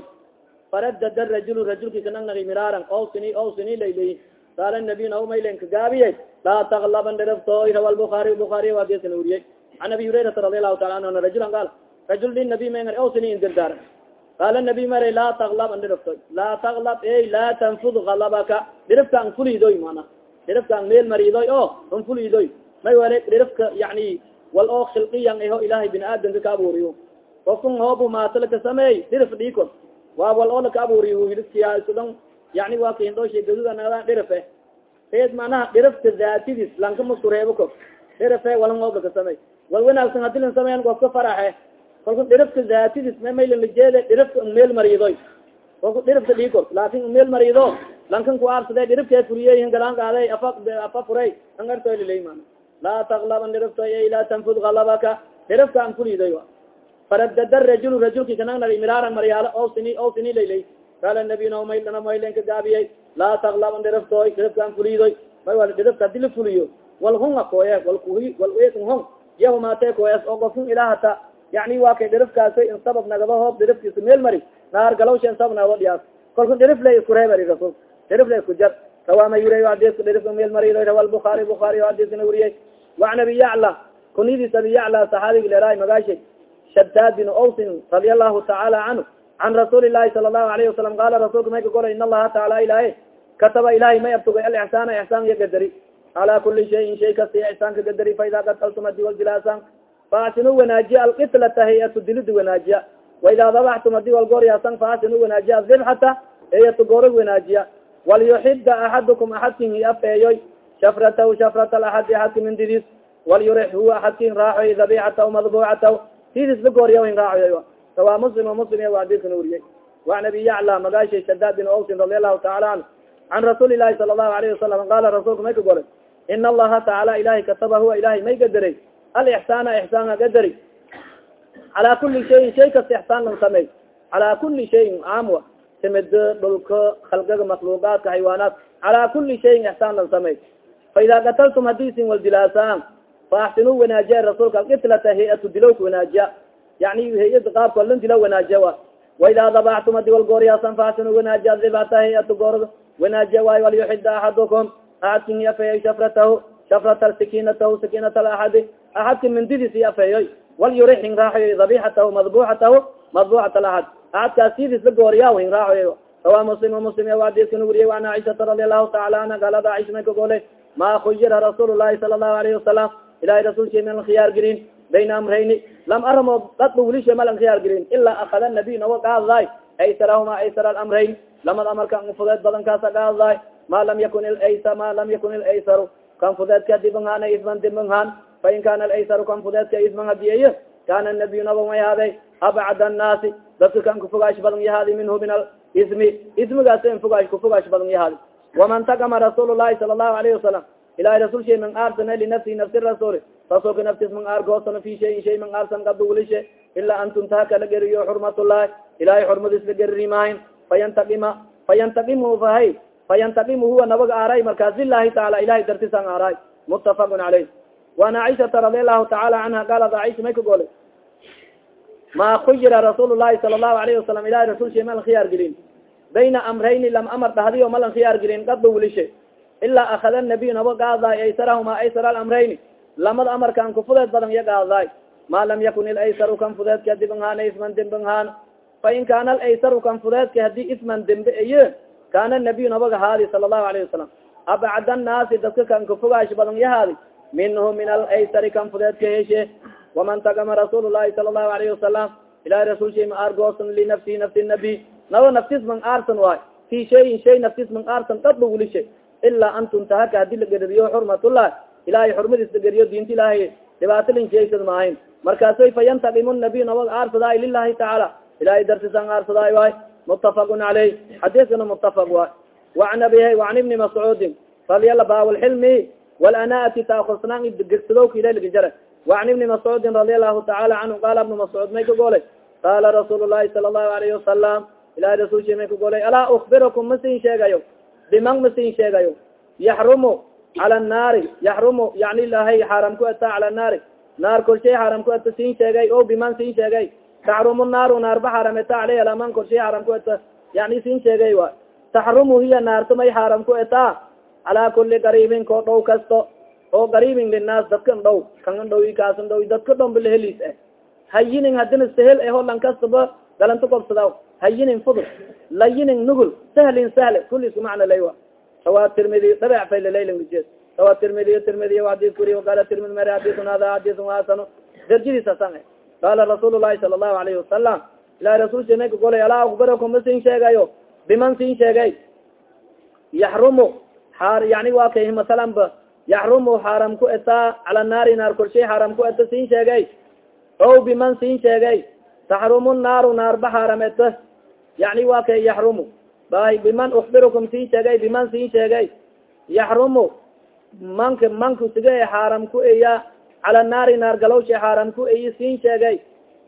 faradada rajul rajulki kanangnagi miraaran awsini awsini laylay qaala nabiy naumay len kagaabiyey laa taglab andiriftoy rawa lbuaari buaariy adisana weriyey an abi hurayrata radi alahu taala anhu ana rajulan qaal rajul linabiy may ngari awsini in dirdaaran qaala nabi mara laa taglab an dhiriftoy laa taglab ey laa tanfud galabaka dhirifka an fulidoy mana dhirifka an meel maridoy o an fulidoy may wale dhirifka yani wal oo khilqiyan eho ilahay bini aadamka ka abuuriyo kofkun hoobu maata laka sameey dhirif dhiikon waa wal oo laka abuuriyo hilibkiya isu dhan yani waa kahindhoosha gaduda nagada dhirife eed manaha dhirifka daatidis lanka maskureebo ko dhirife walan hoob laka sameey wal wanaagsan haddii lan sameeyan kofka faraxe. Kalku dhirifka daatidis mamaylanlajeede dhirifka n meel maridoy kalku dhirifka dhiikor laakin n meel marido lankan ku aarsade dhirifkee furiyehin galaan qaaday afa afa furay an artoylilay mana laa taglab an dhiriftoy ay laa tanfud galabaka dhirifka an fulidoy faradada rajul rajulki kanangnari miraaran maryaalo o sini o sini laylay qaala nabiy namayl maylenka gaabiyay laa taglab an dhiriftoy dhirifka an fulidoy may wal dhirifka haddii la fuliyo wal hunga koye wal kuhi wal ekan hong yahumaatee koyas oo gofun ilahata yani waa kay dhirifkaasa in sabab nagaba hoob dhirifkiisa meel mari naar galawsha in sabab nagaba dhiyaas kalku dhirif la isku reebari rasul dhirif la isku jar rawaama yuriy hadiska dhirifka meel marido rawa lbuaari buaari hadiskana weriyey waan abi yacla kunidis abi yacla saxaabigi leeraay magaashay shadad bin owsin radia allahu tacaala canhu can rasuuli lahi sala allahu alayhi wasalam qaala rasulka may ka goray in allaha taala ilahay kataba ilahay may abtugay alixsaana ixsaan iyo gadari. Calaa kuli shayin shay kasta ixsaan ka gadari faida qataltum adi waljilaasaan faasinu wanaajiya alkitlata hayatu dilida wanaajiya. Waidaa dabaxtum haddii walgooryasan faasinu wanaajiya adibxata hayatu goorag wanaajiya. Walyuxida axadukum axadkin hi afeeyoy shafrataw shafrata axadi axadki mindidis walyurix huwa axadkin raaxoy dabixataw madbucataw sidis la goorya hin raacoy rawaa muslim muslim wa adikana weriyey waan abi yacla magaashay shadaad bin owsin radi allahu taala canhu can rasuuli lahi sala allahu alayhi wasalam qaala rasuulka may ka goray. In allaha tacaala ilahay kataba huwa ilahay may gadaray alixsaana ixsaana gadari calaa kuli shayin shay kasta ixsaan lan samey calaa kuli shayin caamwa timida dhulka khalgaga makluuqaadka xaywaanaat calaa kuli shayin ixsaan lan samey fa idaa qataltum hadiisin waldilaasaan faaxsinu wanaajiya rasuulkaas itlata hay'atu dilowka wanaajiya. Yani hay'ad qaabka lan dila wanaajiya wa waidaa dabaxtum adiwal gooriyaasan faaxsinu wanaajiya dibata hay'atu goor. Wanaajiya waayo walyuxida axadukum axadkin afeeyay shafratahu shafrata sakiinatahu sakiinata alaxadi axadka mindidisi afeeyoy walyurix hinraaxoy dabiixatahu madbuxatahu madbuxat alaxad axadkaas sidis la gooriyaw hinraaxoy sawa muslim muslim ya adiiskan wuriye an caisaa radi allahu taala anha galada caish may ka khuyira rasuul llahi sala allahu alayhi wasalam ilahay rasulsha malan khiyaar gelin bayna amrayni lam aramo dadba wilisha malan khiyaar gelin ilaa akada nabiy nawa qaadday aysarahuma aysar alamrayn lamad amarka fudeed badan kaasa qaadday ma lam yakun ilaysa ma lam yakun ilaysaru kan fudeedka dibanhaan isman dibanhaan fain kana alaysaru kan fudeedka isman hadiyeyo kana nabiy naba may haday. Abcad annaasi dadka kan kufogaash badan yahaadi minhu min alismi ismigaas in fogaash kufogaash badan yahaadi waman takama rasuul lahi sala allahu alayhi wasalam ilahi rasul shay man aarsana linafsi nafsi rasul rasulka naftis man aargoosana fi shayin shay man aarsan ad ulishe ilaa an tuntaaka la geriyo xurmat ullahi ilahay xurmadis la geririmahin fayantaima fayantaqimu fahay fayantaqimu huwa nabaga aaray markaas ilahi taala ilahay dartisan aaray. Mutafaqun caleyh waan caiشhata radi alahu tacaala canha qaalad caiشha may ka golay ma kuyira rasuul lahi sala lahu alayhi wasalam ilahi rasul shay malan khiyaar gelin. Bayna amrayni lam amar dhahdiyo malan khiyaar gelin ad ba ilaa akada nabiy nabo gaadaay aysarahuma aysar alamrayni lamada amarkan kufudeed badan iya gaadaay maa lam yakun ilaysaru kan fudeedka dibang haana isman dembang haana fa in kaana alaysaru kan fudeedka haddii isman dembe eye kaana nabiy nabaga haadi sala allahu alayhi wasalam abcad annaasi dadka kan kufugaash badan yahaadi minhu min alaysari kan fudeedka heshe waman tagama rasuul llahi sala allahu alayhi wasalam ilahi rasulshay ma aargoosan linafsihi nafsi nabi naba naftis man aarsan waay fi shayin shay naftis man aarsan dadba wulishay ilaa an tuntahaka haddii la geririyo xurmatullah ilahay xurmadiis la geriyo diinta ilaahay dhibaato linjeysad maahayn markaasoy fa yantaqimu nabiy nabad aarsadaay lilahi tacaala ilahay dartisan aarsadaay waay mutafaqun caleyh xadiiskana mutafaq waay waan abi waan ibni mascuudin falyala baawlxilmi walanaati taakusnaan gersadowka ila ligajara waan ibni mascuudin radia allahu tacaala canhu qaala ibnu mascuud may ka golay qaala rasuul llahi sala allahu alayhi wasalam ilahay rasulki may ka golay alaa ukbirakum ma siin sheegayo biman ma siin sheegayo yaxrumu cala naari yaxrumu yani ilahay xaaram ku eta cala naari naar korshay xaaram ku eta siin sheegay o biman siin sheegay taxrumu naaru naarba xaaram eta aleyh alaman korshay xaaram ku eta yani siin sheegay wa taxrumu hiya naarta may xaaram ku etaa calaa kuli qariibin koo dhow kasto oo qariibin linaas dadkan dhow kan dhow kaasan dhow dadka dhomba laheliis eh hayinin hadina sahel eho kastaba galanto kobsada hayinin fudud layinin nugul sahlin sahle kuli isku macna laywa. Rawa tirmidi dabec faylaleylangujeed rawa tirmidiy tirmidiy hadis kuri qala tirmidi mer hadisun hada hadisun hasano darjadiisa san e qala rasuul llahi sala allahu alayhi wasalam ilahi rasulka may ka golay alaa akbarakum ma sin sheegayo? Biman sin sheegay? Yaxrumu xaar yani waa kay masalan ba yaxrumu xaaram ku etaa cala naari naar korshay xaaram ku eta sin sheegay. O biman sin sheegay taxrumu naaru naarba xaaram eta yani waa kay yaxrumu bay biman ukbirukum sin sheegay biman sin sheegay yaxrumu manka manku sige xaaram ku eya cala naari naar galowsha xaaram ku eyi sin sheegay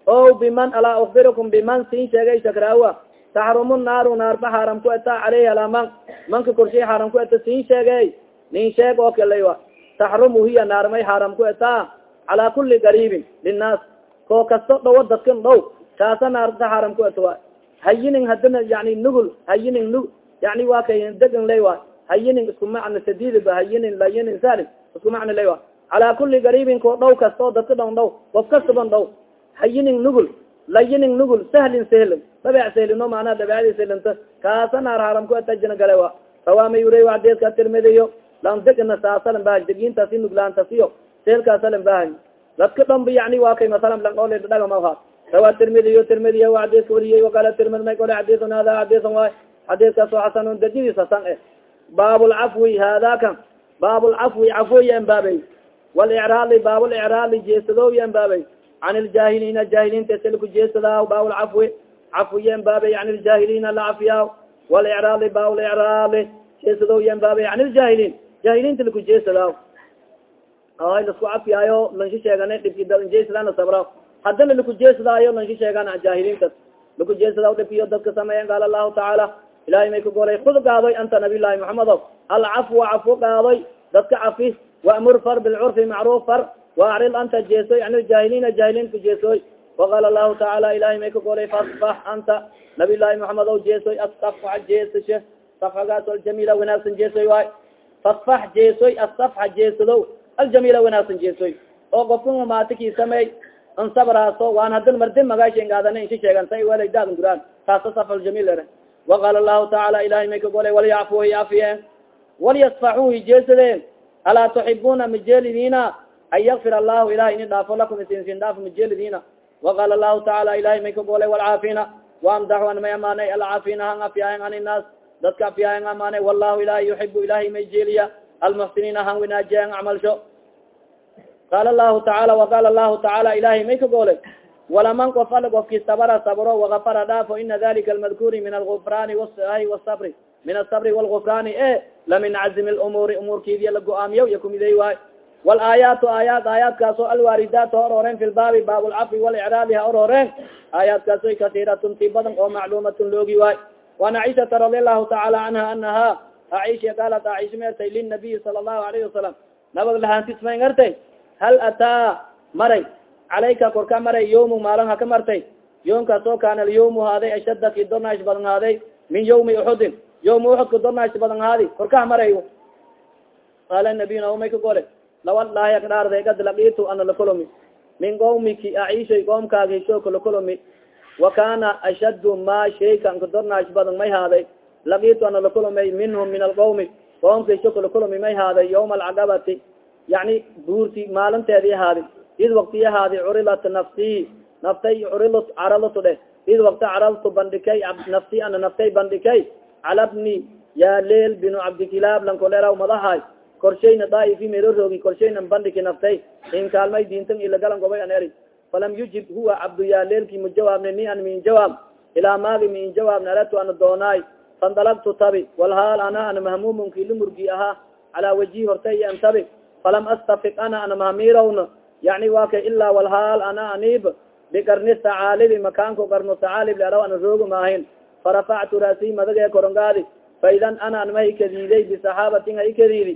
o biman alaa ukbirukum biman sin sheegay shakraawa taxrumu naaru naarba xaaram ku eta caleyhi alaman manka korshay xaaram ku eta sin sheegay nin sheeg oo kale wa taxrumu hiya naarmay xaaram ku etaa calaa kuli qariibin linaas koo kasto dhawo dadkan dhow kaasa naarta xaaram ku eta wa hayinin hadina yani nugul hayinin nug yani waa kay degan lay wa hayinin isku macna sadiidba hayinin layinin salim isku macna lay wa calaa kuli qariibin koo dhow kasto dadka dhon dhow qof kastaban dhow. Hayinin nugul layinin nugul sahlin sahlin dabeec sahlino macnaha dabeecdi sahlinta kaasa naar xaaram ku eta jina gale wa rawaama yurey adeeska tirmidiyo lan degna saasalan bahay degintaasi nuglaantasiyo seelkaasalan bahay dadka dhanba yani waa kay masalan lang ole dhagamaha rawa tirmidiyo tirmidiya wa xadiiska wariyey wakala tirmid may kole xadiisun hada xadiisun waay. Xadiiskaasoo xasanun dajadiis hasan eh. Baab lcafwi haadakan baab lcafwi licraali jeesadooya embaabey can iljaahiliina jaahiliinta silku jeesadaa baab lcafwi embaabey can iljaahiliina lacafiyaa walicraali baab licraali jeesadooya embaabey can iljaahiliin jahiliinta laku jeesada ay lasku cafiyaayo lanshi sheegana dhibkijeesadana sabra. Haddana laku jeesadaayo lanshi sheegan jahiliintas laku jeesada dhibkiyo dadka sameeyan qaala lahu tacaala. Ilahay may ka golay kud qaadoy anta nabiy llahi maxamedo alcafwa cafu qaadoy dadka cafi waamur far bilcurfi macruuf far. Waacrid anta jeesoy an ljahiliina jahiliinka jeesoy. Waqaala lahu tacaala ilahay may ka golay fasfax anta nabiy llahi maxamedo jeesoy asafxa jeesashe safxagaas aljamiila wanaagsan jeesoy waay. Fasfax jeesoy asafxa jeesadow aljamiila wanaagsan jeesoy oo qofka maatikii sameey ansabraaso waan hadin mardi magaashengaadana insi sheegan sa weladaadan guraan taasa saf aljamiil ere waqaala lahu tacaala ilahay may ka golay walyacfu hiafiye walyasfaxuu hijeesadeen alaa tuxibuna majeelidiina an yakfir allahu ilahay ini dhaafo lakum isinsin dhaaf majeelidiina waqaala lahu tacaala ilahay may ka golay walcaafina an may amaanay alcaafina han afyaayan an inaas dadka afyaayan amaanay wallahu ilahay yuxibu ilahay may jeeliya almuxsiniin ahaan winaajiyan camalsho qaala lahu tacaala waqaala lahu tacaala ilahay may ka goolay walaman of al ofki sabra sabro wakafara dhaafo ina dalika almadkuri min algufraani sabri min asabri walgufraani e lamin cazimi lumuuri umuurkiidiya la go'aamiyo ya kumidey waayo walaayaatu aayaat aayaadkaas oo alwaaridaat ha ororeen fi lbaabi baab lcafi walicraabi ha ororeen aayaadkaas o kasiiratun ti badan oo macluumatun loogi waayo waan caishata radi allahu tacaala canha anaha aisha qaalat aisha maertay linabiyi sala allahu alayhi wasalam nabag lahaantismay artay hal ataa maray? Calayka korka maray yawmu maalin haka martay? Yoomkaasoo kaana alyawmu haaday ashadda ki dornaash badan haaday min yawmi uxudin yawma uxudka dornaash badan haadi korkaha maray qaala nabiyuna umay ka gole lawalaaya kadhaarday kad lakitu ana lakolomi min qawmiki aishay qoomkaagi shooka lakolomi wa kana ashaddu ma shayka anka dornaash badan may haaday laqitu ana lakulomay minhum min alqawmi qoomka hishooka lakulomi may haaday yawma alcaqabati yani buurti maalinteedi haadi id wakti haadi curilat nafsi naftay curilot caralatu dheh id wakti caraltu bandhikay nafsi ana naftay bandhikay cala bni ya leel binu cabdikilaab lankoleraw madahay korshayna daa'ifi melo roogi korshayna bandhiki naftay in kaalmay diintan ilagalan gobay an eri falam yujib huwa cabdu ya leelki mujawaabne ni an min jawaab ilaa maagi min jawaabne alatu ana doonaay fandalagtu tabi walhaal ana ana mahmumunki lumurgi ahaa calaa wajhi hortay an tabi falam astafik ana ana mahamirawna yani wa ka ilaa walhaal ana anib bikarni tacaalibi makaanko karno tacaalib learaw ana roogi maahin farafactu rasi madage korongaadi faidan ana an mahi kadiiday bisaxaabatin ay kadiidi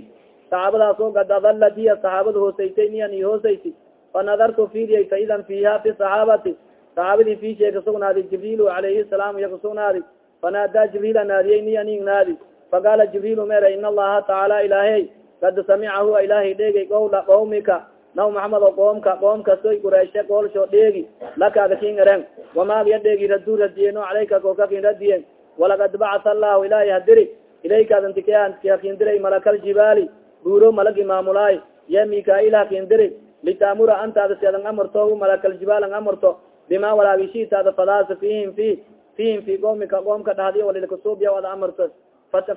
saxaabadaas oo gad adalad hiya saxaabada hoosaytay niyan i hoosayti fanadartu fiiriyay faidan fiiha fi saxaabati saxaabadii fiishay kasugnaadi jibriil alayhi salaam iya kasugnaadi fanaadaa jibriila naadiyey niyan ignaadi faqaala jibriil mere in allaha tacaala ilaahey kad samicahu ilaahay dheegay qowla qawmika naw maxamed o qoomka qoom kasoy qureyshe goolsho dheegi lakaada kin eren wamaagiya dheegi raduu radiyeno calayka koka kin radiyen walakad bacatha allahu ilaahay hadiri ilaykaadantikakindiray malakal jibaali buuro malagi maamulaay ya mikail hakindiri litaamura antaada si adan amarto malakal jibaal an amarto bima walaagishitaada fadaasa fihim fi fihim fi qoomika qoomka dhahdiy walilkasuubya ada amarto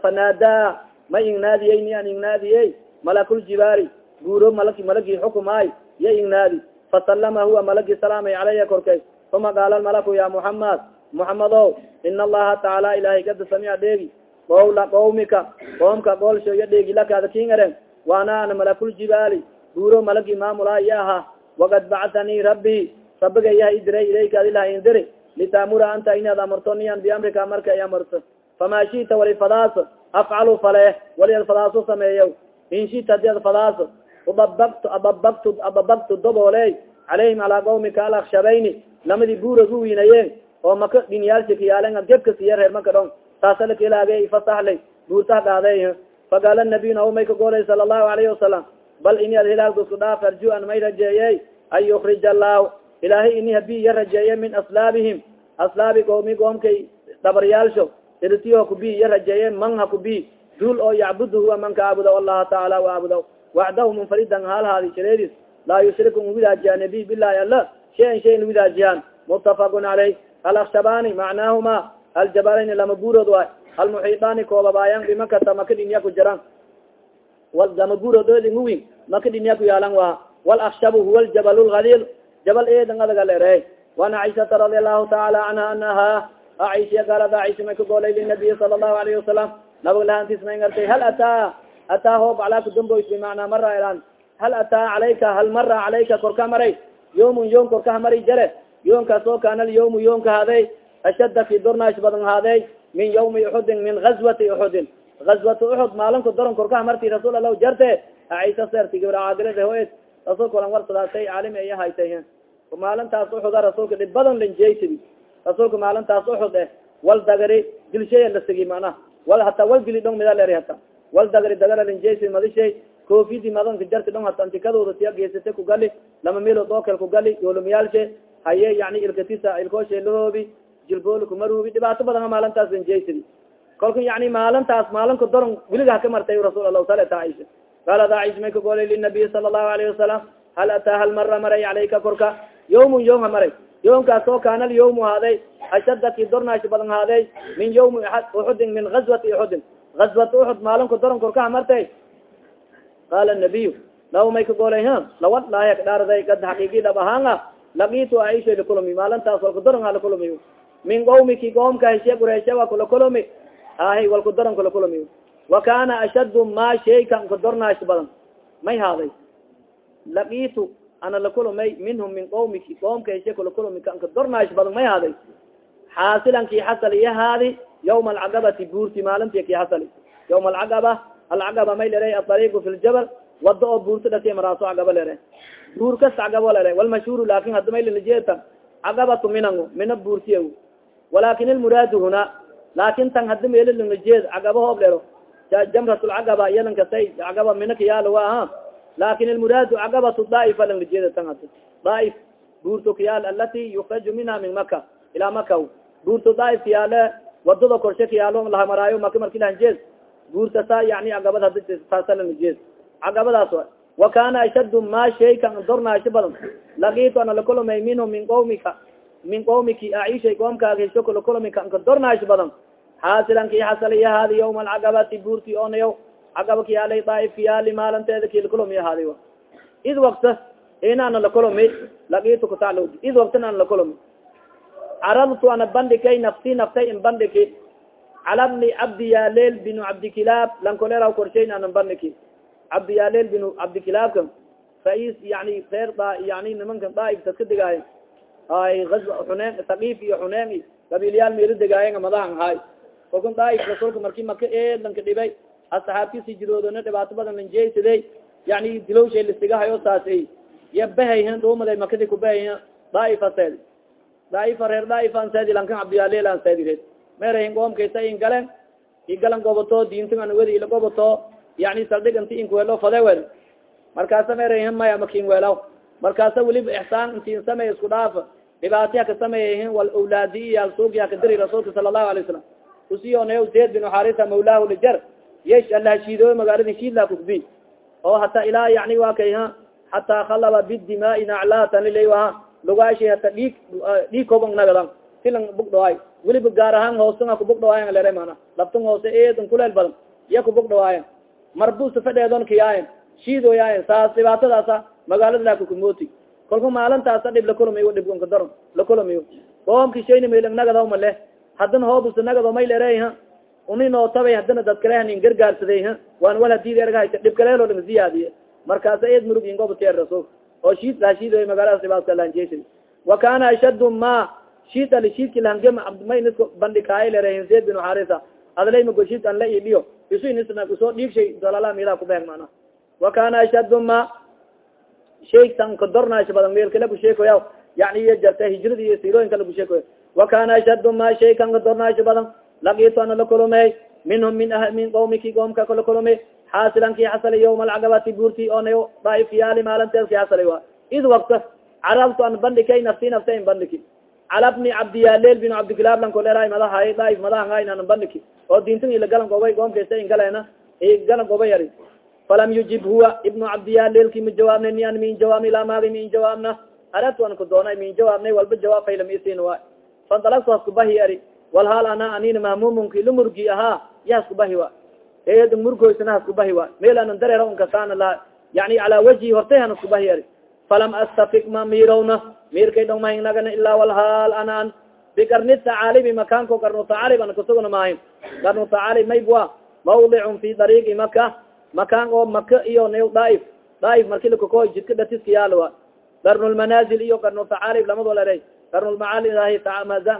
fanaadaa ma ingnaadiyey ni an ingnaadiyey malakul jibaali buuro malaki malagi xukumaay ya ingnaadi fasalama huwa malagi salaamay calaya korkay uma qaala malaku ya muxamad muxamado in allaha tacaala ilahay kada samica dheegi qowla qawmika qoomka goolshoya dheegi lakaada kingaren waana ana malakul jibaali buuro malagi maamulaa ya aha wakad bacatanii rabbi rabiga yaha idiray ilayka adilaha indiri litaamura anta inaad amarto niyan biamrika marka ay amarto famaa shita wali fadaas afcalu fale wali ad fadaaso sameeya in shita haddii ad fadaas ubabagtu ababagtu ababagtu dobooley calayhim calaa qawmika alakshabayni lamadii buura gu wiinayeen oo maka dhinyaalsi kayaalen ad gebka siya reer maka dhon taasa lakilaage ifasahlay buurtaha dhaaday faqaala nabiy naw may ka goolay sala allahu alayhi wasalam bal ini ad hilaag dusku dhaaf arju an may rajeeyey an yukrij allahu ilaahay ini habi iya rajeeye min aslaabihim aslaabi qoomi qoomkay dhabaryaalsho irtiyo kubi iya rajeeye man ha kubi duul oo yacbudu huwa man ka aabuda allaha tacaala waabuda waxdahu munfaridan haalhaadi shareedis laa yushriku nwidaajiya nabiy bilahi ala shayan shay nwidaajiyan mutafaqun caleyh alakshabani macnaahuma aljabalani lama guurood waay almuxiidaani koobabaayan bimakata maka dhinya ku jiran lama guurood oodinguwin maka dhinya ku yaalan waa walakshabu huwa ljabal lhaliil jabal eedan adaga lere wana caishata radi allahu taala canha anaha aisha gaalada aisha may ka goolay linabiyi sala allahu alayhi wasalam nabag lahantis may ngartay hal ataa ataa hoob calaa kudamboys bimacnaa mara elan hal ataa calayka hal mara calayka korka maray yawmun yoom korkaha mari jare yoonkaas oo kaana alyawmu yoonka haaday ashadda ki dornaash badan haaday min yawmi uxudin min gazwati uxudin gazwati uxud maalinka doron korkaha marti rasuul alah jarte aisa serti gabra caadilada hoed rasuulka olan warsadaasay caalimi aya haytay maalintaas uxuda rasuulka dhib badan lanjeytidi rasuulka maalintaas uxud eh wal dagari dilshay la sigi macnaha. Wal hataa wal dili dhong mida leri hata wal dagari dagara lanjeysi madishay koofidi madanka jarti dhong hata antikadooda siya geysate ku gali. Lama meelood ookel ku gali yoolumiyaalshe haye yani ilkatisa ilkooshe lahoobi jilbooli kumaruubi dhibaato badan maalintaas lanjeysidi kolka yani maalintaas maalinka doron weliga haka martay rasuul allah salata aisha. Qaalad aisha may ka goolay linabiy sala allahu alayhi wasalam hal ataa hal mara maray calayka korka yawmun yom ha maray yoomkaas oo kaana alyawmu haaday ashadda ki badan haaday min yawmi uxudin min gazwati uxudin gazwati uxud maalinka doron korkaha martay qaala nabiyu law may ka goolay ha lawad laaya kad xaqiigi dhab ahaan a lakitu aisha lakulumi maalintaas walka doron ha lakulumi min qawmiki qoomka heshe qureyshe waa kula kulumi ahi walku doron kula kulumi wa kana ashaddu ma shaykan ka dornaash badan may haaday lakitu ana lakulumay minhum min qawmiki qoomka heshe kula kulumi kan ka dornaash badan may haaday. Xaasilan ki xasali ihaadi yawma alcaqabati buurti maalinti ki xasali yawma alcaqaba alcaqaba may lere aariiqu fi ljabal wada oo buurta dhati maraaso caqaba lere. Buur kas caqabo lere walmashhuuru laakin hadda may lalajeeta caqabatu minango mina buurtiya walakin ilmuraadu huna laakin tan haddi meelo lalajeed caqaba hoob lero. Jamratulcaqaba yalankasay caqaba mina kayaalo wa aha laakiin ilmuraadu caqabatu daa'ifa lalajeeda tan hadda daaif buurto kayaal alati yukraju minha min maka ilaa maka buurto daaif kayaale waddada korshe kayaalo lahamaraayo maka marki lahanjeed buurta saa yani caqabad hadi saasa lalajeed caqabadaas wa wa kana ashaddu ma shaykan dornaasho badan lakitu ana lakulumay minhu min qawmika min qawmiki aisha qoomkaaga hesho kalakulumi kanka dornaasho badan xaasilan ki xasaliya haadi yawma alcaqabati buurti onayaw caqaba kiyaala daaif kiyaali maalinteeda kilkulumi haadi id wakta inaana lakulumi lagitu kutaclo id waktan ana lakulumi caradtu ana bandhikay nafsi naftay in bandhiki cala bni cabdi yaleel binu cabdikilaab lankoleraw korshayn anan bandhiki cabdi yaleel binu cabdikilaabka rais yani reer yani nimanka daaif dadka degaayen ay xuneen takiif iyo xuneen qabiilyaal meelo degaayen madahan haay. Kalkun daaif rasuulka marki maka eedanka dhibay asxaabtisi jiroodona dhibaato badan lanjeysade yani dilowshay lisigahayo saas ya bahayhan dhuumaday makadi kubahayha daa'ifa seed daa'ifa reer daaifan seedi lankan cabdiyalelan seedireed merahin qoomkaysa in galen i galan goboto diintan an wedi ila goboto yani saldhig inti inkuwelo fade wel markaasa merahin maya makin welaw markaasa weliba ixsaan intiin samey isku dhaaf dhibaatiya ka sameeyhin wal awlaadi iyo alsuugiya kadiri rasuulka sala allahu alay salam usiyoonay zayd bin xarisa mawlahu lijar yesh ala shiidooy magaalada shiidla kukbi oo hata ilaa yani waa kay ha hataa khalaba bidimaai naclatan lilay aha lugaashi hata dhiig dhiig kobang nagadan silang bugdhawaay weliba gaar ahaan hoostunga kubugdhawaayan lere mana labtun hoose eedan kuleel badan. Iya kubugdhawaayan marbusa fadheedon kiyaayan. Shiidoyaayan saas dhibaatadaasa magaalada lakukumooti kolka maalintaasa dhib lakulamiyo dhibka daron lakulamiyo qoomki shayna maylang nagadaw male hadana hoobusa nagado may lerey ha uni nootabay hadana dad kale hanin gargaarsaday waan wal haddii ergahayta dhib kaleelo dhan ziyaadiye. Markaasa eed murug ingobatier rasul oo shiid laa shiidoy magaalada sibaasalanjeesa wa kana ashadu ma shiid ali shiidki lahangem may nisko bandhikaayo lerehin zayd bin xarisa adlay mago shiid an la idhiyo isu inisna u soo dhiigshay dalala midaa kubeeg mana wa kana ashadu ma shay tan kadornaash badan meelkala kusheekoya yani iyo jarta hijrada iyo sirooyinka lagusheekoya wa kana ashadu ma shay kan kadornaash badan lakitu ana lakulumey minhum min min qawmiki qoomka kalakulumey xaasilan ki xasala yawma alcaqabati buurti ona daaifyaali maalinteed ki xasalay wa. Id wakta carabtu an bandhikay nafsi nafta in bandhiki cala bni cabdiyaleel bin cabdikilaab lankoleeraay madahay daaif madahangayn an bandhiki oo diintin ila galan gobay qoomkaysa in galeena galan goba yari. Falam yujib huwa ibnu cabdiyalelki ma jawaabna ni an min jawaabna ilaa maagi jawaabna aradtu an ku doonay min jawaabnay walba jawaab faylam isin waay fandalagtu haskubahi ari wal haal ana anina mahmumunki lumurgi ahaa ya haskubahi wa? Eeda murgoysana haskubahi wa? Meel anan dareera unkasana la yani calaa wajhi hortay han haskubahi ari falam astafik ma miirowna miirkay dhong mahingnagana ilaa walhaal ana an bikarni tacaalibi makaanko karnu tacaalib ana kusugna maahin karnu tacaalib maybwa mawdicun fi dariiqi maka makaan oo maka iyo new daaif daaif marki lakako jidka dhatiska yaalowa darnulmanaazil iyo karnu tacaalib lamad walere darnulmacaali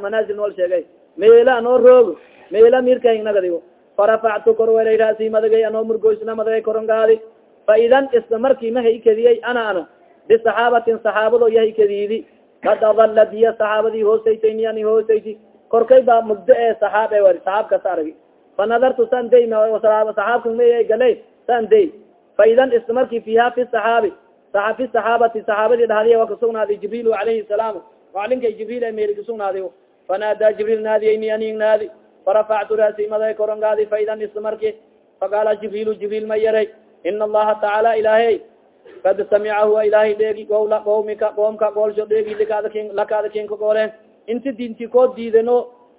manaazil nool sheegay meela anoo roogo meela miirka hingnagadigo farafactu korwelay rasi madagay anoo murgoysna madagay korongaadi. Fa idan isla markii ma haykadiyey ana ana. Bisaxaabatin saxaabado yahay kadiidi kad adalad iya saxaabadii hoosaytay ani hoosayti? Korkay baa mugdo ee saxaab e wari saxaab kasa aragi. Fa nadartu san day saxaabka may galay san day fa idan isla markii fiha fi saxaabi fi saxaabati saxaabadii dhahdiya waa kasugnaaday jibril alayhi salaam. Macalinkay jibril e meeli kasugnaaday fanaadaa jibril naadiyayni aning naadi farafactu rasi maday korongaadi fa idan isla marki faqaala jibrilu jibril ma yaray ina allaha tacaala ilaahay kad samicahu ilaahay dheegi gowla qawmika qoomka goolsho dheegi likaadakin lakaada kinka gooleen inti dinti koo diidano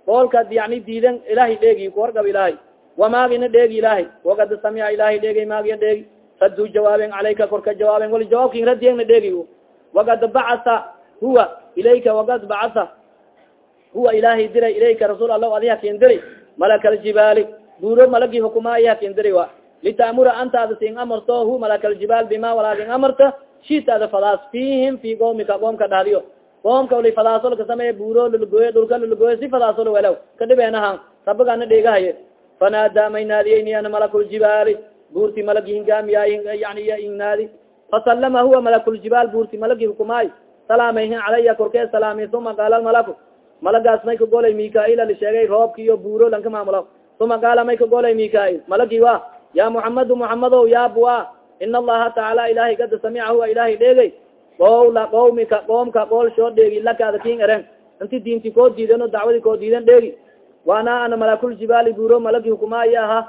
goolka yani diiden ilaahay dheegi kuwargab ilaahay wamaagina dheegi ilaahay wakad samica ilaahay dheegay maagiya dheegi raduu jawaaben calayka korka jawaaben wali jawaabkin radiyegna dheegi wakad bacasa huwa ilayka wakad bacasa huwa ilaahay diray ilayka rasuul allah adi hakin diri malakaljibaali buuro malagi hukumaayo hakin diri wa litamura antaada sin amarto hu malakaljibaal bima walaagin amarta shitaada fadaas fihim fi qoomika qoomka dhahdiyo qoomka li fadaaso laka sameeye buuro lalagoye dhulka lalagoye si fadaaso la welaw kadhibeenaha rabagana dheegahaye. Fanaada may naadiyeyni ana malakuljibaali buurti malagi hingaamiya yani ingnaadi fasalama huwa malakuljibaal buurti malagi hukumaay. Salaamayhin calaya korkee salaami uma qaala malaku malagaas may ka golay mikail ali sheegay roobki iyo buuro lanka maamulo uma qaala may ka golay mikail malagi wa? Ya muxamadu muxamadow ya bua ina allaha tacaala ilahay kada samicahu a ilahay dheegay qowla qawmika qoomka qool shoo dheegi lakaada kin eren. Inti diinti koo diiden o dacwadi koo diiden dheegi waana ana malakuljibaali buuro malagi hukumaayo aha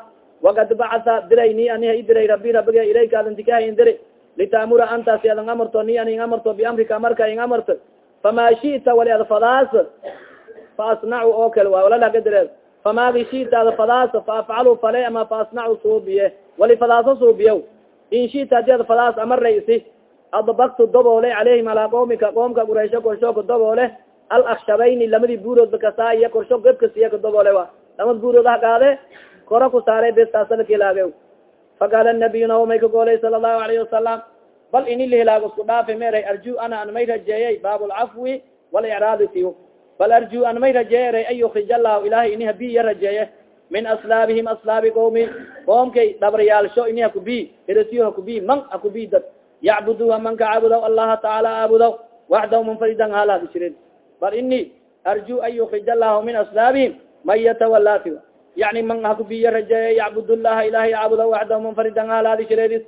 wakad bacasa diray ni aniha i diray rabi rabiga ilayka adantikaha in diri litamura antaasi adan amarto ni an ing amarto biamrika amarka ing amarto fama shita wali ad fadaas fa asnacu oo kale waa walalagadire famaagi shitaada fadaasa faafcalu fale ama faasnacu suubiye wali fadaaso suubiya in shita haddii ad fadaas amaraysi adbaktu doboole caleyhim alaa qoomika qoomka quraysho korsho ka doboole alakshabayni lamadii buuroodba kasaa iyo korsho gebkasiya ka doboole wa lamad buurood hagaade kora ku saare bestasalkilaage faqaala nabiy naomay ka goolay sala allahu alayhi wasalam bal ini lihilaag isku dhaafa meray arju ana an may rajeeyay baab lcafwi walicraadi tiyo bal arju an may rajeeyay an yukrij allahu ilahay ini habiya rajeeye min aslaabihim aslaabi qoomi qoomkay dhabriyaalsho ini hakubi hirasiyo hakubi man hakubi dad yacbuduha man ka caabudaw allaha tacaala aabudaw waxdaw munfaridan halaadi jirin bal ini arju an yukrij allahu min aslaabihim man yatawalati yani man hakubiya rajeeye yacbud llaha ilahay caabudaw waxdaw munfaridan halaadi jireedis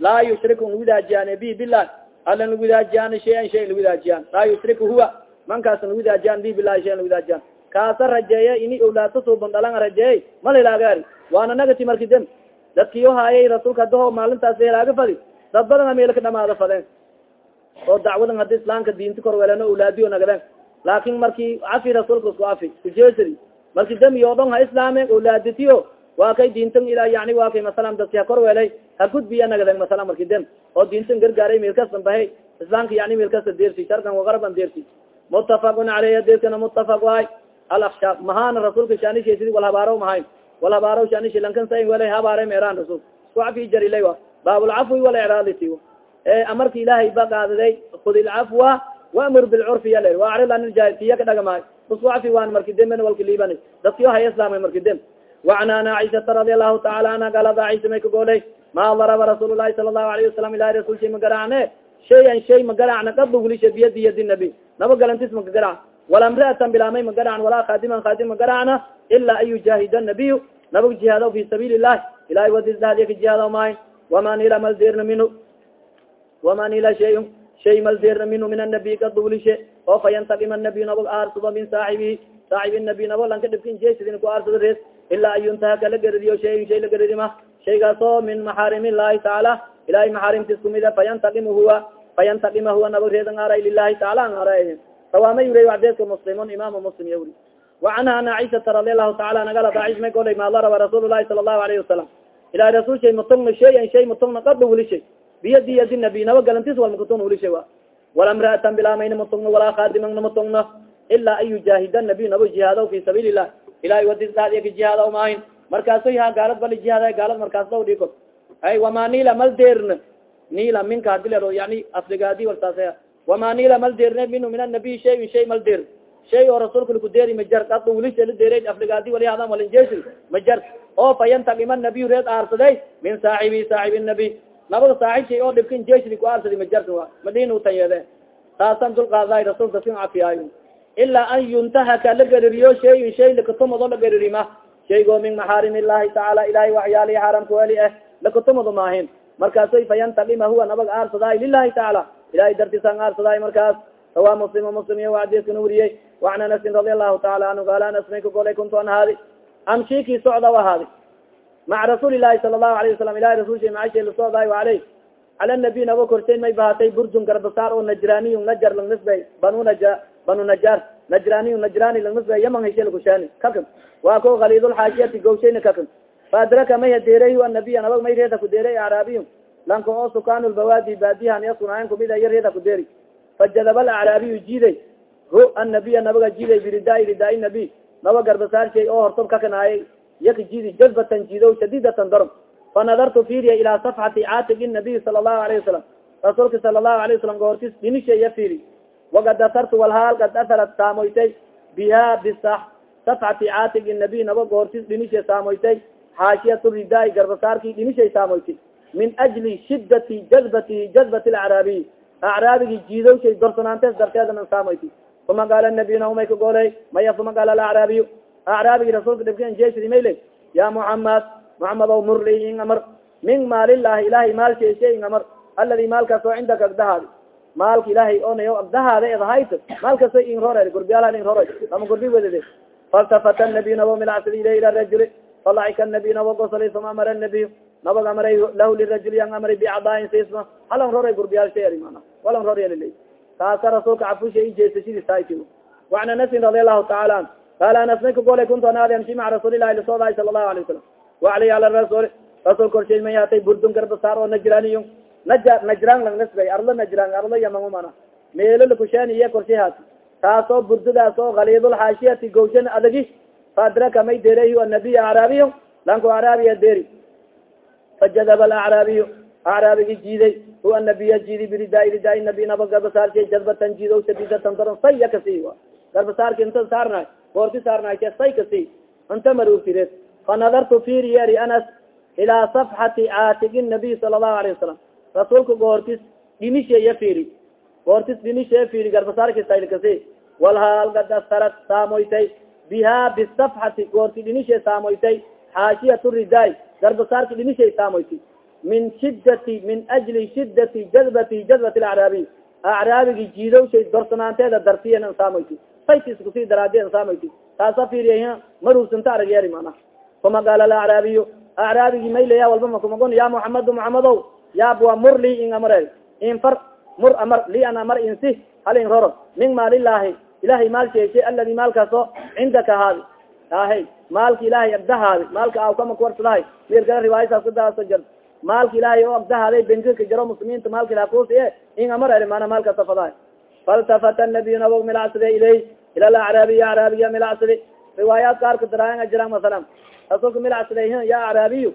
laa yushriku lawidaajiyan bi bilah ala lawidaajiyan shayan shay lawidaajiyan laa yushriku huwa mankaas lawidaajiyan bi bilahi shayan lawidaajiyan kaasa rajeeye ini awlaadta suuban dhalan rajeeyey mal hilaagar waana nagati marki dem dadkiyo haayay rasuulka adaho maalintaas hilaaga fadi dad badana meelka dhamaada fadeen oo dacwadan hadi islaamka diinta korweleno awlaadiyo nagden laakin marki cafi rasuulka isku afi kujeesadi marki demi oo dhon ha islaame awlaaditiyo waa kay diintan ila yani waa kay masalan dadki ha korwelay ha gudbiya nagden masalan marki dem oo diintan gargaaray meelkastan bahay islaamka yani meelkasta deersi sharkan wagarban deersi. Mutafaqun caleyh deeskana mutafaq waay. Alakshaab mahana rasuulka shanishesid wal habaaro mahayn wal habaaro shanishi lankan sa wala habaare meeraan rasul isku cafi jarilay wa baabulcafwi walicraaditi amarka ilaahay ba qaadaday khud ilcafwa waamur bilcurfi yal waacrid an iljaahilkiya ka dhagamaay isku cafi waan marki demben walka liibani dadkiyo haya islaamay marki dem wacan an caiشhata radi allahu taala anha galada caiشha may ka goolay ma daraba rasuul lahi sala الlahu alayه wasalam ilahi rasul shay magaracne shayan shay magaracna qaba gulisha biyadi yadi nabi naba galantis makagarac wala mraatan bilaamay magaracn walaa khadiman khadim magaracna ila an yujaahida nabiy nabag jihaadaw fi sabiili الlahi ilahay wadisdahdiya ka jihaadaw maayn wama nila maldirna minhu wama nila shay shay maldirna minhu min anabiy kaduulishe oo fa yantakima nabiy nabag aarsado min saaxibihi saaxib nabiy nabo lanka dhibkin jesidin ku aarsado rees ilaa an yuntahaka la geridiyo shayin shay la geridima shaygaasoo min maxaarim illahi tacaala ilahay maxaarimtis kumida fayantaima huwa fayantaima huwa nabareedan aray lilahi taala an aray sawaama yuriy wacdeedka muslimun imaamu muslim yawri wa ana caishata radi allahu taala anagala aish may koday maa daraba rasuul lahi sala allahu alayhi wasalam ilahay rasuul shay shayan shay matugna qaba wulishay biyadi yadi nabi naba galantis wal makutun wulishay wa wala mraatan bilaamayna matugna walaa khaadiman namatugna ilaa an yujaahida nabiy nabo jihaado fi sabiili illah ilahay wadis daadiya ka jihaadaw maahin markaasoy ha gaalad bali jihaada gaalad markaas daw dhiko ay wama nila mal deerna? Nila minka hadi lero yani afrigaadi warsaase wama nila mal deerne minhu min anabiy shayin shay mal deer. Shay oo rasuulka lakudeeri majar ad wilisha la deere afrigaadi wali hadan walinjeesi majar oo fa yantakima nabiy reed aarsaday min saaxibi saaxib nabiy labada saaxib shay oo dhibkin jeesli ku aarsadi majarta madin utanyede taasan dulqaaday rasuulka sin cafiyaayo ilaa an yuntahaka la geririyo shayin shay lakatumado la geririma shaygoo min maxaarim illahi tacaala ilahay waxyaalihi xaaramka weli ah lakatumado maahin markaasoy fa yantakima huwa nabag aarsadaay lilahi tacaala ilahay dartisan aarsadaay markaas sawa muslim muslim iyo adeskana weriyey waan anasin radi allahu taala anhu gaala anas may ka golay kuntu an haadi amshikii socda ahaadi maca rasuuli lahi sala allahu alayh wasalam ilahi rasulsha maasha la socdaay aleyh cala nabiy nabo kortay may bahatay burdun garbasaar oo najraniy najar lang nisbay banu naja banu najraniy najrani lang nisbay yaman heshe lakushaani kakan waa ko kalidulxaashiyati gawshayna kakan faadraka may hadeeray anabiya nabag may reeda kudeeray acraabiy lanka oo sukaan lbawaadi baadihan yasunaayan kumid iya reeda kudeeri fajadaba alacraabiyu jiiday. Hu annabiya nabaga jiiday biridaai ridaai nabiy naba garbasaarshay oo hortob kakanaayay yaka jiidi jazbatan jiido shadidatan darb fanadartu fiiriya ilaa safxati caatigi nabiy sala allahu alayhi wasalam rasuulka sala allahu alayh wasalam goortis dinisha iya fiiri wakad asartu walhaal kad aharat saamoytay biha bisa safxati caatigi nabiy naba goortis dhinisha saamoytay xaashiyat ridaai garbasaarki dhinishay saamoytay min ajli shidati jazbati jazbati alacraabiy acraabigi jiidowshay dorsanaantes darteedanan saamoyti uma qaala nabiy naumay ka gooley maya uma qaala alacraabiy acraabigi rasuulka dhibkan jeesidi mayle ya muxamad muxamad ow murli in amar min maalillahi ilahay maal sheeshe in amar aladi maalkaas oo cindaka agdahaadi maalka ilahay onayo agdahaada edahayt maalkaso in rore gurbiyaal in rore ama gurbi wedede faltafata nabiy nabo milacsadi ileh ila rajuli falacika nabiy nabo gosoli uma amara nabiy nabag amray lahu lirajuli yang amray bicadaain sisma. Halan roray gurbiyaal shay ari mana taasa rasuulka cafusha i jeesashadii saiti waan anasin radi allahu taala an qaala anas may kagolay kuntu anaadi amshi maca rasuulilahi lasoodahay sala allahu alay wasalam waalay ala rasuul rasuul korshay may hatay burdun garbasaar oo najraaniyo naja najraan lang nisbay arlo najraan arlo yamangumana meelo korshay haati. Taasoo burdadaas oo kaliidul xaashiyati gawshan adagi. Faadraka may dereehi anabiy acraabiyo lanku acraabiya deri fajadaba alacraabiyu acraabigi jiiday huwa nabiya jiidi biridaa ridaa nabi naba garbasaarka jadbatan jiido shadidatan daran saya kasi garbasaarka inta saarnaay goorti saarnaayte say kasi inta maruurtireed fanadartu firiyeri anas ilaa safxati caatigi nabiy sala allahu alayh wasalam rasuulka goortis dhimisheya firi goortis dhimisheya firi garbasaarka saylkasi walhaal gad asarat saamoytay. Biha bisafxati goorti dhimishe saamoytay. Xaashiyat ridaay garbasaarka dhimishay saamoyti min shidati min ajli shidati jadbati jadbat acraabiy acraabigi jiidowshay dorsanaanteeda dartiyan saamoyti saytiskusii daraadiyan saamoyti taasa fiiriya maruursinta aragyeeri mana uma qaala alacraabiyu acraabigi maylaya walba makumagon ya muxamadu muxamadow yaabwa mur li in amare in far mur amar li an amar insi hal in roro. Min maalilahi ilahay maal sheeshe aladi maalkaaso cindaka haadi ahe maalka ilahay agdahaadi maalka aw kama kuwarsadahay mirkala riwaayadaas kudaaso jar maalka ilahay oo agdahaaday bengika jaro muslimiinta maalka ilaha kusi e in amar mana maalka safadahay faltafata nabiyu nabog milacsade ilay ila alacraabiy acraabiya milacsadi riwaayaat qaarka daraayan jiraan masalan rasuulka milacsada ya acraabiyu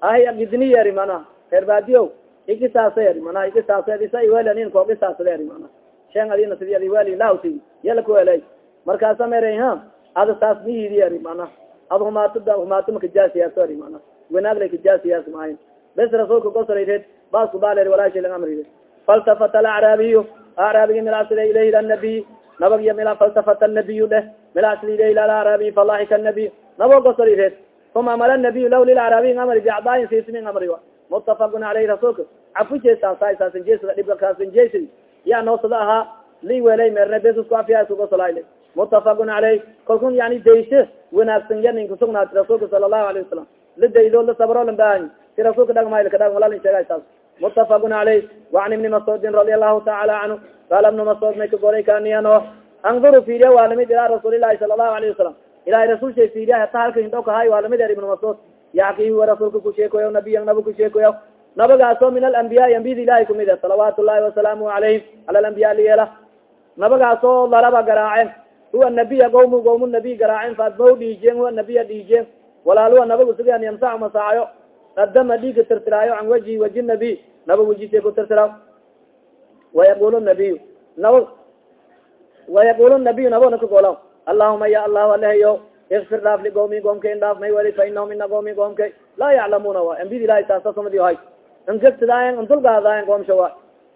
ahay agidni eri mana reer baadiyo ikisaasa eri mana ikisaasa isa iwelanin koogisaasada eri mana. Shen adina sidi adiweli lahti yala kuwelay markaasa mere ha ada saas mihidi eri mana. Ad humaatda humaato makajaasiyaas eri mana. Wanaagla kajaasiyaas maahin bes rasuulka gosreed baasku baler walaashi lang amri faltafata alacraabiyu acraabigi milacsida ilayhi ila nabiy nabagya mila faltafata nabiyu dheh milacsida ilayhi ila alacraabiy falaxika nabiy nabo gosreed uma amara nabiy law lilacraabiy amri biacdaayin siismin amri mutafaqun aleyhi rasuulka cafu jeesaasasanjeesada dhibka kaasanjeesadi ya noosada ahaa li welay meerne besusku afiya iskugosolaayle mutafaqun caleyh kalkun yani dayshe wanaagsan ya ninka sugnaati rasuulka sala allahu alayh wasalam la daydo la sabro lan baahan si rasuulka dhagmayl kadhag walalin sheegay taas mutafaqun caleyh wacan ibni mascuudin radi allahu taala canhu qaala ibnu mascuud may ka golay kaaniyano anduru fiiriya waa la mid ilaa rasuulilahi sala allahu alayhi wasalam ilahay rasuul fiiriya hata halka hindhaw kahay waa la mid er ibnu mascuud huwa rasuulka kusheekoya nabiyan naba kusheekoya nabagaasoo min alambiyaai ambiyada ilahay kumid salawaat llahi wasalaamu calayhim ala alambiya liyeela nabagaasoo laraba garaaceen huwa nabiya qawmu qawmu nabiy garaaceen faadmaw dhiijeen huwa nabiya dhiijeen walaaluwa nabagu sugan yamsaxu masaayo adama dhiiga tirtiraayo can wajhi waji nabiy naba wejise ku tirtiraaw wayaqul nabiyu naba wayaqul nabiyu nabona kagolaw allahuma ya allahu alehayo ikfir dhaaf ligoomi goomka in dhaaf may wali fa inahum ina goomi goomkay laa yaclamuna wa ambid ilahi taasasumadi hay. Ingegtidaayan indulgaadaayan goomsha wa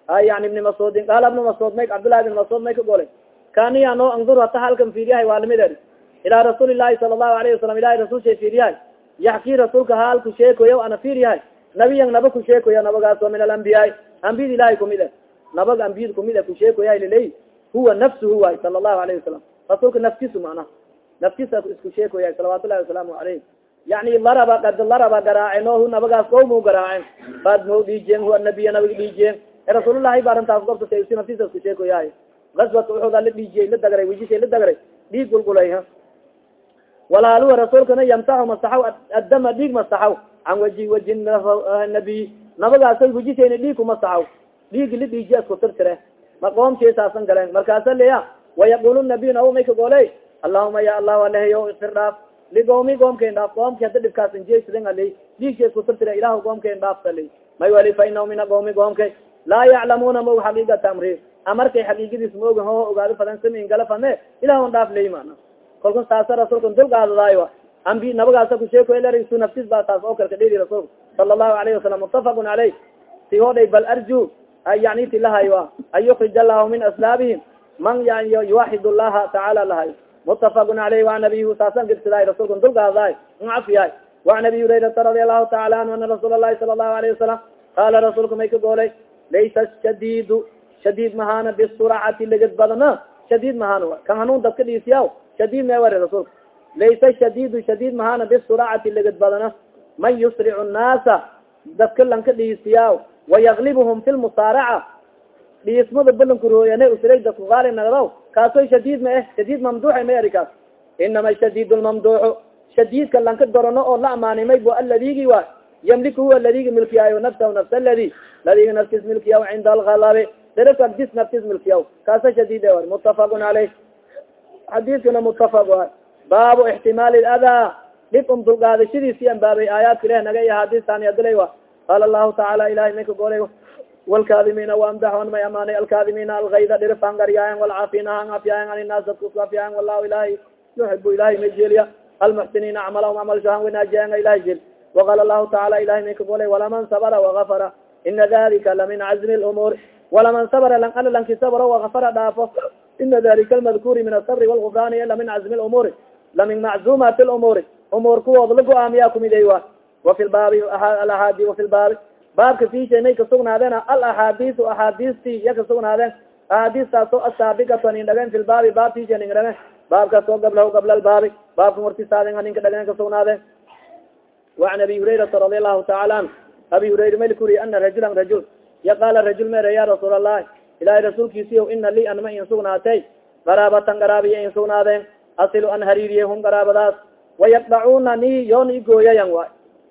ay yani ibni mascuudin qaala ibni mascuud may cabdullahi ibn mascuud may ka golay kaniya no andur hata halkan fiiriyahay waa la mid eri ilaa rasuuli llahi sala allahu alayhi wasalam ilahi rasul shay fiiriyahay yaxkii rasuulka haal ku sheekoya ana fiiriyahay nabiyan naba ku sheekoya nabagaas oo min alambiyaai ambiyada ilahay kumid e nabaga ambiyada kumid e ku sheekoya liley huwa nafsuhu waay sala allahu alayhi wasalam rasuulka naftisu macnaha naftiisa isku sheekoya salawat llahi wasalaamu alayh yani laraba kad laraba garaacen o hu nabagaas qawmu garaacen baad mau dhiijeen huwa nabiya nabiga dhiijeen. E rasuulullahi ba arintaas gobta si naftiisa isku sheekoyahay gaswat uxuda la dhiijiyey la dagray wejisay la dagray dhiig gulgulay walaaluwa rasuulkana yamsaxu masaxaw addama dhiig masaxaw. Can waji waji nabiy nabagaasay wejisayna dhiig kumasaxaw dhiigi la dhiijiya isku tirtire. Maqoomkeesaasan galeen. Markaasa leya wayaqul nabiy nabo may allahuma ya allahu alehayo ikfir dhaaf ligoomi goomkain dhaaf goomki hada aley dhiigsa isku tirtire ilahu goomkain dhaafsale may wali fa inahu mina goomi goomkay laa yaclamuna mog xaqiiqata amri amarkay xaqiiqadiis maoga ho ogaado fadan samin gala fane ilah on dhaaf ley mana kalku saasa rasuulka dulgaadadaayo ambi nabagaasa kusheeko su naftis baa taas oo kalka dheri rasuulka sala allahu alayhi wasalam mutafaqun caleyh si hodhay bal arju yani ti lahayo an yukrij allahu min aslaabihim man yani yuwaxid llaha tacaala lahayo mutafaqun caleyh waan abiy saasan girsidaay rasuulka dulgaadadaay ncafiyahay waan abi hurayrata radi allahu taala anhu ana rasuul allahi sala allahu alayhi wasalam qaala rasuulka may ka goolay laysa shadiidu shadiid mahana bisuracati leged badana. Shadiid mahana kan hanuun dadka dhiisiya shadiid me wari rasuulka laysa shadiidu shadiid mahana bisuracati leged badana. Man yusricu nnaasa dadka lanka dhiisiya wayaglibuhum fi lmusaaraca dhiismada balankurooyane usray dadku qaali nagdaw kaasoy shadiid ma eh shadiid mamduuxa ma eri kaas. Inama shadid lmamduuxu shadiidka lanka dorono oo la amaanimay bo aladigi wa ymlik huwa ladigi milkiyaayo nafsahu nafs aladi ladiga naftis milkiyaw cinda algalabi dirifka dis naftis milkiyaw kaasa shadid a mutafaqun aleyh xadiiskana mutafaq a baabu ixtimaali adaa dhib um dulgaadashadiisi an baabay aayaadka ilah naga iyo adilay wa qaala lahu tacaala ilahay may ka golay wlkaadimiina waamdaxon may amaanay alkaadimiina algayda dhirifan garyaayan walcaafina han afyaayan an inaas dadkus afyaayan wallahu ilahay yuxibu ilahay may jeliya almuxsiniina acmalahum camalshahan wanaajiyaanga ilahay jel waqala lahu tacaala ilahay may ka golay walaman sabra wagafara ina dalika lamin cazmi lumuur walaman sabra lang ala lanki sabro wagafara dhaafo ina dalika almadkuuri min asabri walgufraani lamin cazmi lumuuri lamin maczumaati lumuuri umuur kuwood la go'aamiya kumiday wa wafi lbaabi alahaadi wafi lbaabi baabka fiisha may kasugnaadeen alaxaadisu axaadisti iya kasugnaadeen axaadistaas oo asaabiqatu anin dhageen fi lbaabi baab fiisha ning dhageen baabkaas gablahu gabla lbaabi baabka wartisaaden aninka dhageen kasugnaadeen waan abi hurayrata radi allahu taala an abi hurayra mayl kuriy ana rajulan rajul ya qaala rajul mere ya rasuul allahi ilahay rasuulkiisiyo ina li anma in sugnaatay qaraabatan qaraabiya in sugnaadeen asilu an hariiriye hum qaraabadaas wayaqdacuna ni yoon igooyayan waay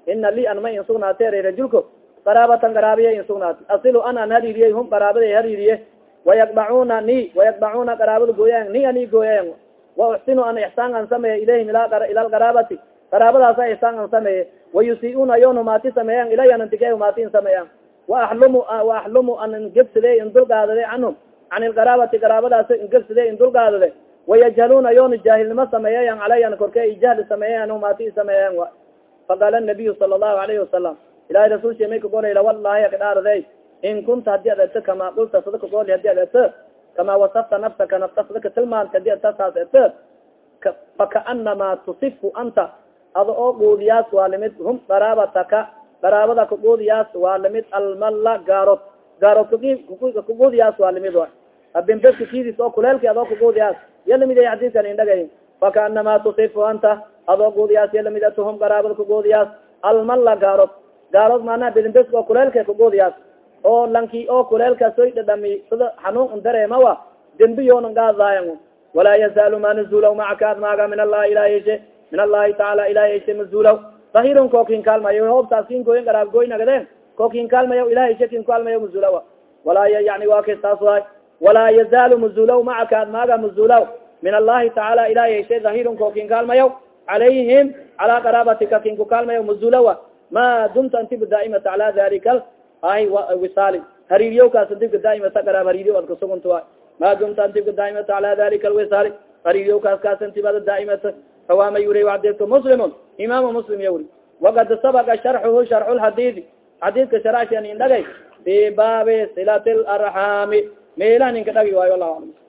ina li anma in sugnaatay rajulko qaraabatan qaraabiya in sugnaatay asilu an an hariiriye hum qaraabada hariiriye. Wayaqdacuna ni wayaqdacuna qaraabada gooyayan ni an igooyayan wa uxsinu an ixsaan an sameeye ilayhim ila lqaraabati qaraabadaasa ixsaan an sameeye. Wayusi-una yoon humaati sameeyan ilay anantige humaati in sameeyan waalumu waaxlumu an ingebsade in dulgaadade canhum. Can ilqaraabati qaraabadaas ingebsade in dulgaadade wayajhaluna yoona jaahilnimo sameeyayan calayan korke jahli sameeyayan humaati sameeyayan wa. Faqaala nabiyu sala allahu alayhi wasalam ilahay rasulsha may kagolay lawalahi akdhaarade in kunta haddii ad eto kama qulta sada kagoli haddii ad eto kama wasafta nafsaka nafta sadaka tilmaanta haddii ad tasaas eto fakaanama tusifu anta. Ada oo guudiyaas waa limid hum qaraabataka qaraabada kaguudiyaas waa limid almalla gaarod gaarod kaguudiyaas waa limid wa abinbeska kidis oo kuleelki adoo kaguudiyaas ya la mid ay xadiiskan indhagay fakaanama tusifu anta adoo guudiyaas ya la mid atuhum qaraabada kaguudiyaas almalla gaarod gaarod maanaa bilimbeska oo kuleelka kaguudiyaas oo lanki oo kuleelka soy dhadhami sida xanuun un dareemawa dembi yoonan gaadaayan walaa yazaalu ma nazulaw macaka ad maaga min allahi ilahishe min allahi taala ilahi ishe mazulaw dahirun kookin kaalmayo hoobtaas kin gooyin qaraab gooy nagadeen kookin kaalmayo ilahi ishe kin kaalmayo mazulawa walaa yani waa kay taas waay. Walaa yazaalu mazulaw macaka ad maaga mazulaw min allahi tacaala ilahi ishe dahirun kookin kaalmayo. Calayhim calaa qaraabatika kinku kaalmayo mazulawa ma dumta antiba daa'imata cala dalika ay wisaali hariiriyowkaas antibka daa'imata qaraab hariiriyo ad kasugunta waay ma dumta antibka daa'imata cala dalika alwisaali hariiriyowkaas kaas antibada daa'imata rawama yuri xadiidka muslimun imaamu muslim ya wuri wakad sabaka sharxuhu sharxu lxadiidi xadiidka sharashan indhagay fi baabi silat larxaami meelaha ninka dhagi waayo allahu aclam